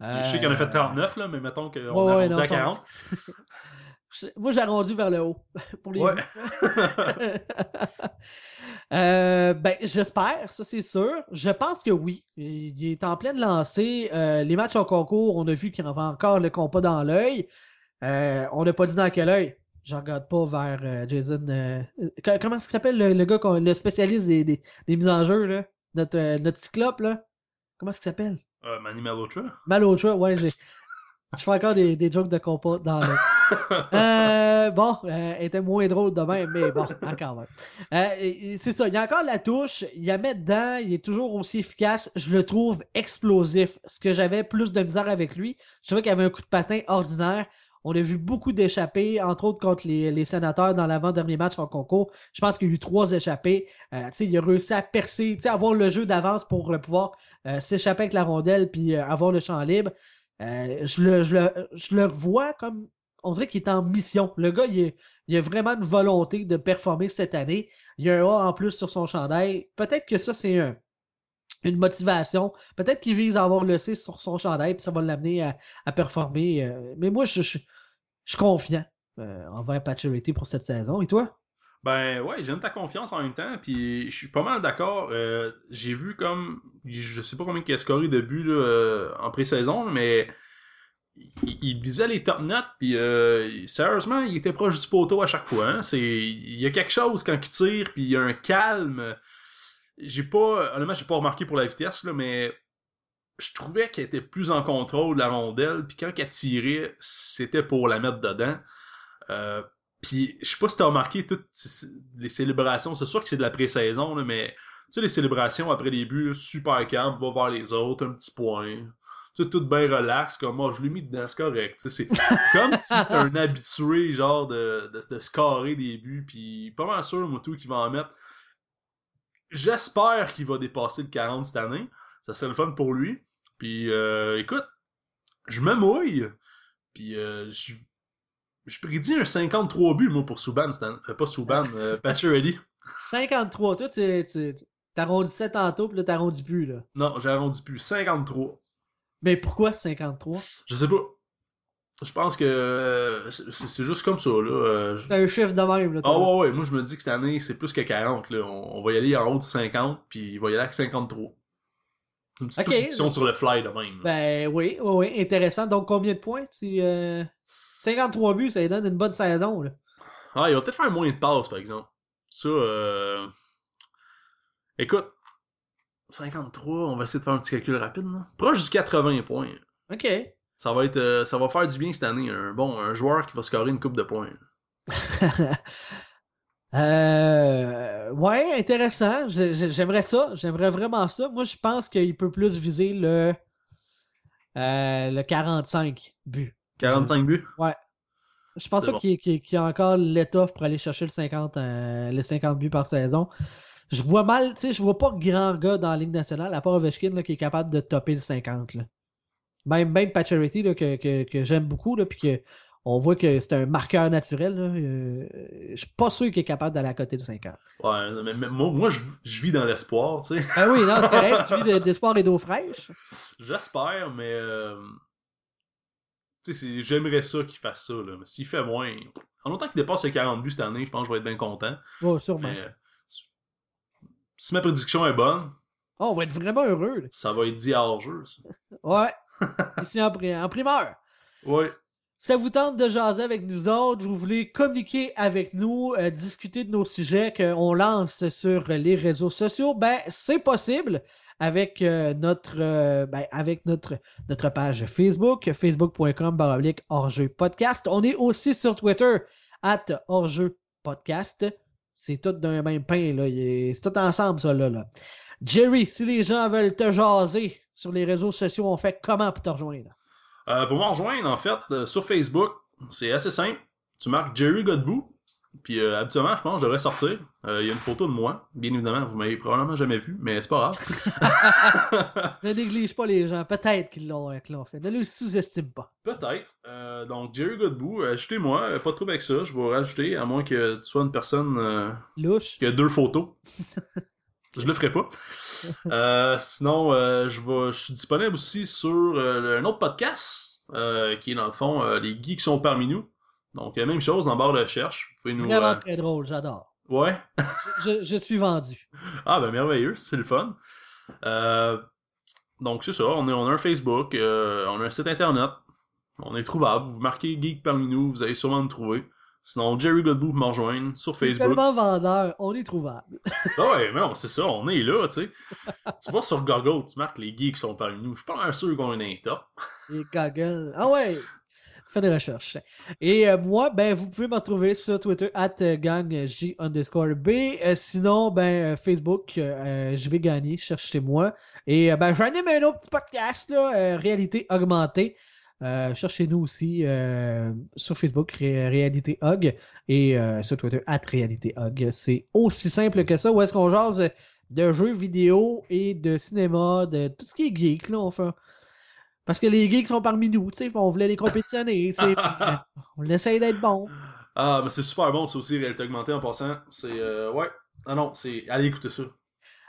Je sais qu'il en a fait 39, là, mais mettons qu'on a rendu à 40. (laughs) Moi, j'ai arrondi vers le haut (laughs) pour les ouais. (laughs) euh, ben, j'espère, ça c'est sûr. Je pense que oui. Il est en pleine lancée. Euh, les matchs en concours, on a vu qu'il avait encore le compas dans l'œil. Euh, on n'a pas dit dans quel œil. Je regarde pas vers euh, Jason. comment est-ce qu'il s'appelle le, gars, le spécialiste des, des, mises en jeu, là? Notre, notre cyclope, là? Comment est-ce qu'il s'appelle? Manny Malotra. Malotra, ouais, j'ai. (laughs) Je fais encore des, des jokes de compas dans le. Euh, bon, euh, était moins drôle de même, mais bon, (laughs) encore même. Euh, c'est ça, il y a encore la touche, il y a met dedans, il est toujours aussi efficace. Je le trouve explosif. Ce que j'avais plus de misère avec lui, je trouvais qu'il avait un coup de patin ordinaire. On a vu beaucoup d'échappées, entre autres contre les, sénateurs dans l'avant-dernier match en concours. Je pense qu'il y a eu trois échappées. Euh, il a réussi à percer, avoir le jeu d'avance pour pouvoir s'échapper avec la rondelle puis avoir le champ libre. je, le, je, vois comme on dirait qu'il est en mission. Le gars, il, a vraiment une volonté de performer cette année. Il y a un A en plus sur son chandail. Peut-être que ça, c'est une motivation. Peut-être qu'il vise à avoir le C sur son chandail, puis ça va l'amener à, performer. Euh. mais moi, je, suis confiant euh, envers Paturity pour cette saison. Et toi? Ben ouais, j'aime ta confiance en même temps, puis je suis pas mal d'accord. Euh, j'ai vu comme, je sais pas combien il a scoré de buts en pré-saison, mais il, visait les top notes, puis euh, sérieusement, il était proche du poteau à chaque fois. Hein. Il y a quelque chose quand il tire, puis il y a un calme. J'ai pas, honnêtement, j'ai pas remarqué pour la vitesse, là, mais je trouvais qu'il était plus en contrôle de la rondelle, puis quand il tirait, c'était pour la mettre dedans. Euh, puis je sais pas si t'as remarqué toutes les célébrations, c'est sûr que c'est de la pré-saison, mais tu sais, les célébrations après les buts, super calme, va voir les autres, un petit point tout bien relax, comme moi, je l'ai mis dedans, c'est correct. C'est (laughs) comme si c'était un habitué, genre, de, de, scorer des buts, puis pas mal sûr, moi, tout, qu'il va en mettre. J'espère qu'il va dépasser le 40 cette année. Ça serait le fun pour lui. Puis, euh, écoute, je me mouille. Puis, euh, je, je prédis un 53 buts, moi, pour Souban. Euh, pas Souban, (laughs) euh, Ready. 53, toi, tu t'arrondissais tantôt, puis là, t'arrondis plus, là. Non, j'ai arrondi plus. 53. Mais pourquoi 53? Je sais pas. Je pense que euh, c'est juste comme ça. là. Euh, c'est un chiffre de même. Là, ah ouais, ouais. Moi, je me dis que cette année, c'est plus que 40. Là. On, va y aller en haut de 50, puis il va y aller avec 53. Une petite okay. sur le fly de même. Ben oui, oui, oui. Intéressant. Donc, combien de points? Euh... 53 buts, ça lui donne une bonne saison. Là. Ah, il va peut-être faire moins de passes, par exemple. Ça, euh... Écoute, 53, on va essayer de faire un petit calcul rapide. Là. Proche du 80 points. OK. Ça va être euh, ça va faire du bien cette année. Un, bon, un joueur qui va scorer une coupe de points. (laughs) euh, ouais, intéressant. J'aimerais ça. J'aimerais vraiment ça. Moi, je pense qu'il peut plus viser le, euh, le 45 buts. 45 buts? Ouais. Je pense pas qu'il y, a encore l'étoffe pour aller chercher le 50, euh, les 50 buts par saison je vois mal, tu sais, je vois pas grand gars dans la Ligue nationale, à part Ovechkin, qui est capable de topper le 50. Là. Même, même Pacioretty, que, que, que j'aime beaucoup, là, puis que on voit que c'est un marqueur naturel. Là. Euh, je suis pas sûr qu'il est capable d'aller à côté de 50. Ouais, mais, moi, moi je, je, vis dans l'espoir, tu sais. Ah oui, non, c'est correct, tu vis (laughs) d'espoir et d'eau fraîche. J'espère, mais euh, j'aimerais ça qu'il fasse ça, là. Mais s'il fait moins, en autant qu'il dépasse les 40 buts cette année, je pense que je vais être bien content. Ouais, sûrement. si ma prédiction est bonne. Oh, on va être vraiment heureux. Ça va être dit à hors-jeu, ça. ouais. (laughs) Ici en, en primeur. Ouais. Ça vous tente de jaser avec nous autres, vous voulez communiquer avec nous, euh, discuter de nos sujets qu'on lance sur les réseaux sociaux, ben c'est possible avec euh, notre euh, ben, avec notre notre page Facebook, facebook.com baroblique hors-jeu podcast. On est aussi sur Twitter at hors-jeu podcast. C'est tout d'un même pain, là. C'est tout ensemble, ça, là, là. Jerry, si les gens veulent te jaser sur les réseaux sociaux, on fait comment pour te rejoindre? Euh, pour me rejoindre, en fait, euh, sur Facebook, c'est assez simple. Tu marques Jerry Godbout. Puis euh, habituellement, je pense que je devrais sortir. Il y a une photo de moi. Bien évidemment, vous m'avez probablement jamais vu, mais c'est pas grave. (laughs) ne néglige pas les gens. Peut-être qu'ils l'ont fait. Ne le sous-estime pas. Peut-être. donc, Jerry Godbout, ajoutez-moi. pas de trouble avec ça. Je vais rajouter, à moins que tu sois une personne. Louche. Qui a deux photos. (laughs) Je le ferai pas. Euh, sinon, euh, je, vais, je suis disponible aussi sur euh, un autre podcast qui est dans le fond Les geeks sont parmi nous. Donc, même chose dans barre de recherche. Vous nous, Vraiment très drôle, j'adore. Ouais. je, je, suis vendu. (laughs) Ah, ben merveilleux, c'est le fun. donc, c'est ça. On, est, on a un Facebook, on a un site internet. On est trouvable. Vous marquez Geek parmi nous, vous allez sûrement nous trouver. Sinon, Jerry Godbout me rejoindre sur Facebook. tellement vendeur, on est trouvable. (laughs) ah ouais, mais non, c'est ça, on est là, tu sais. tu vas sur Google, tu marques les geeks qui sont parmi nous. Je suis pas sûr qu'on est un top. Les Google. Ah ouais! Fais des recherches. Et euh, moi, ben, vous pouvez me retrouver sur Twitter, at euh, gangj underscore B. Euh, sinon, ben, Facebook, je vais gagner, cherchez-moi. Et ben, j'anime un autre petit podcast, là, réalité augmentée. Euh, cherchez-nous aussi euh, sur Facebook, Réalité Hog, et euh, sur Twitter, at Réalité Hog. C'est aussi simple que ça. Où est-ce qu'on jase de jeux vidéo et de cinéma, de tout ce qui est geek, là, enfin. Parce que les geeks sont parmi nous, tu sais, on voulait les compétitionner, (laughs) on essaye d'être bon. Ah, mais c'est super bon, c'est aussi réalité augmentée en passant. C'est, ouais, ah non, c'est, allez écouter ça.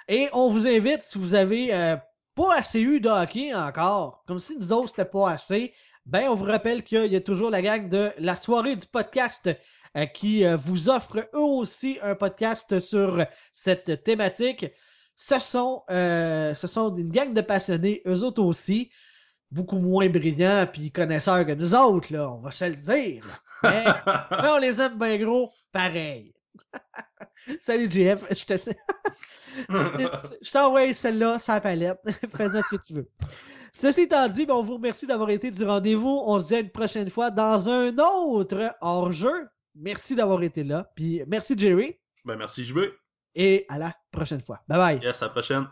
Et on vous invite, si vous avez pas assez eu de hockey encore, comme si nous autres c'était pas assez, ben on vous rappelle qu'il y a toujours la gang de la soirée du podcast euh, qui euh, vous offre eux aussi un podcast sur cette thématique. Ce sont, euh, ce sont une gang de passionnés, eux autres aussi, beaucoup moins brillants puis connaisseurs que nous autres, là, on va se le dire. (laughs) Mais, on les aime bien gros, pareil. (laughs) Salut JF, je te sais. (laughs) je t'envoie celle-là, sa palette. (laughs) Fais-en ce que tu veux. Ceci étant dit, ben, on vous remercie d'avoir été du rendez-vous. On se dit à une prochaine fois dans un autre hors-jeu. Merci d'avoir été là. Puis merci Jerry. Ben merci JB. Et à la prochaine fois. Bye bye. Yes, à la prochaine.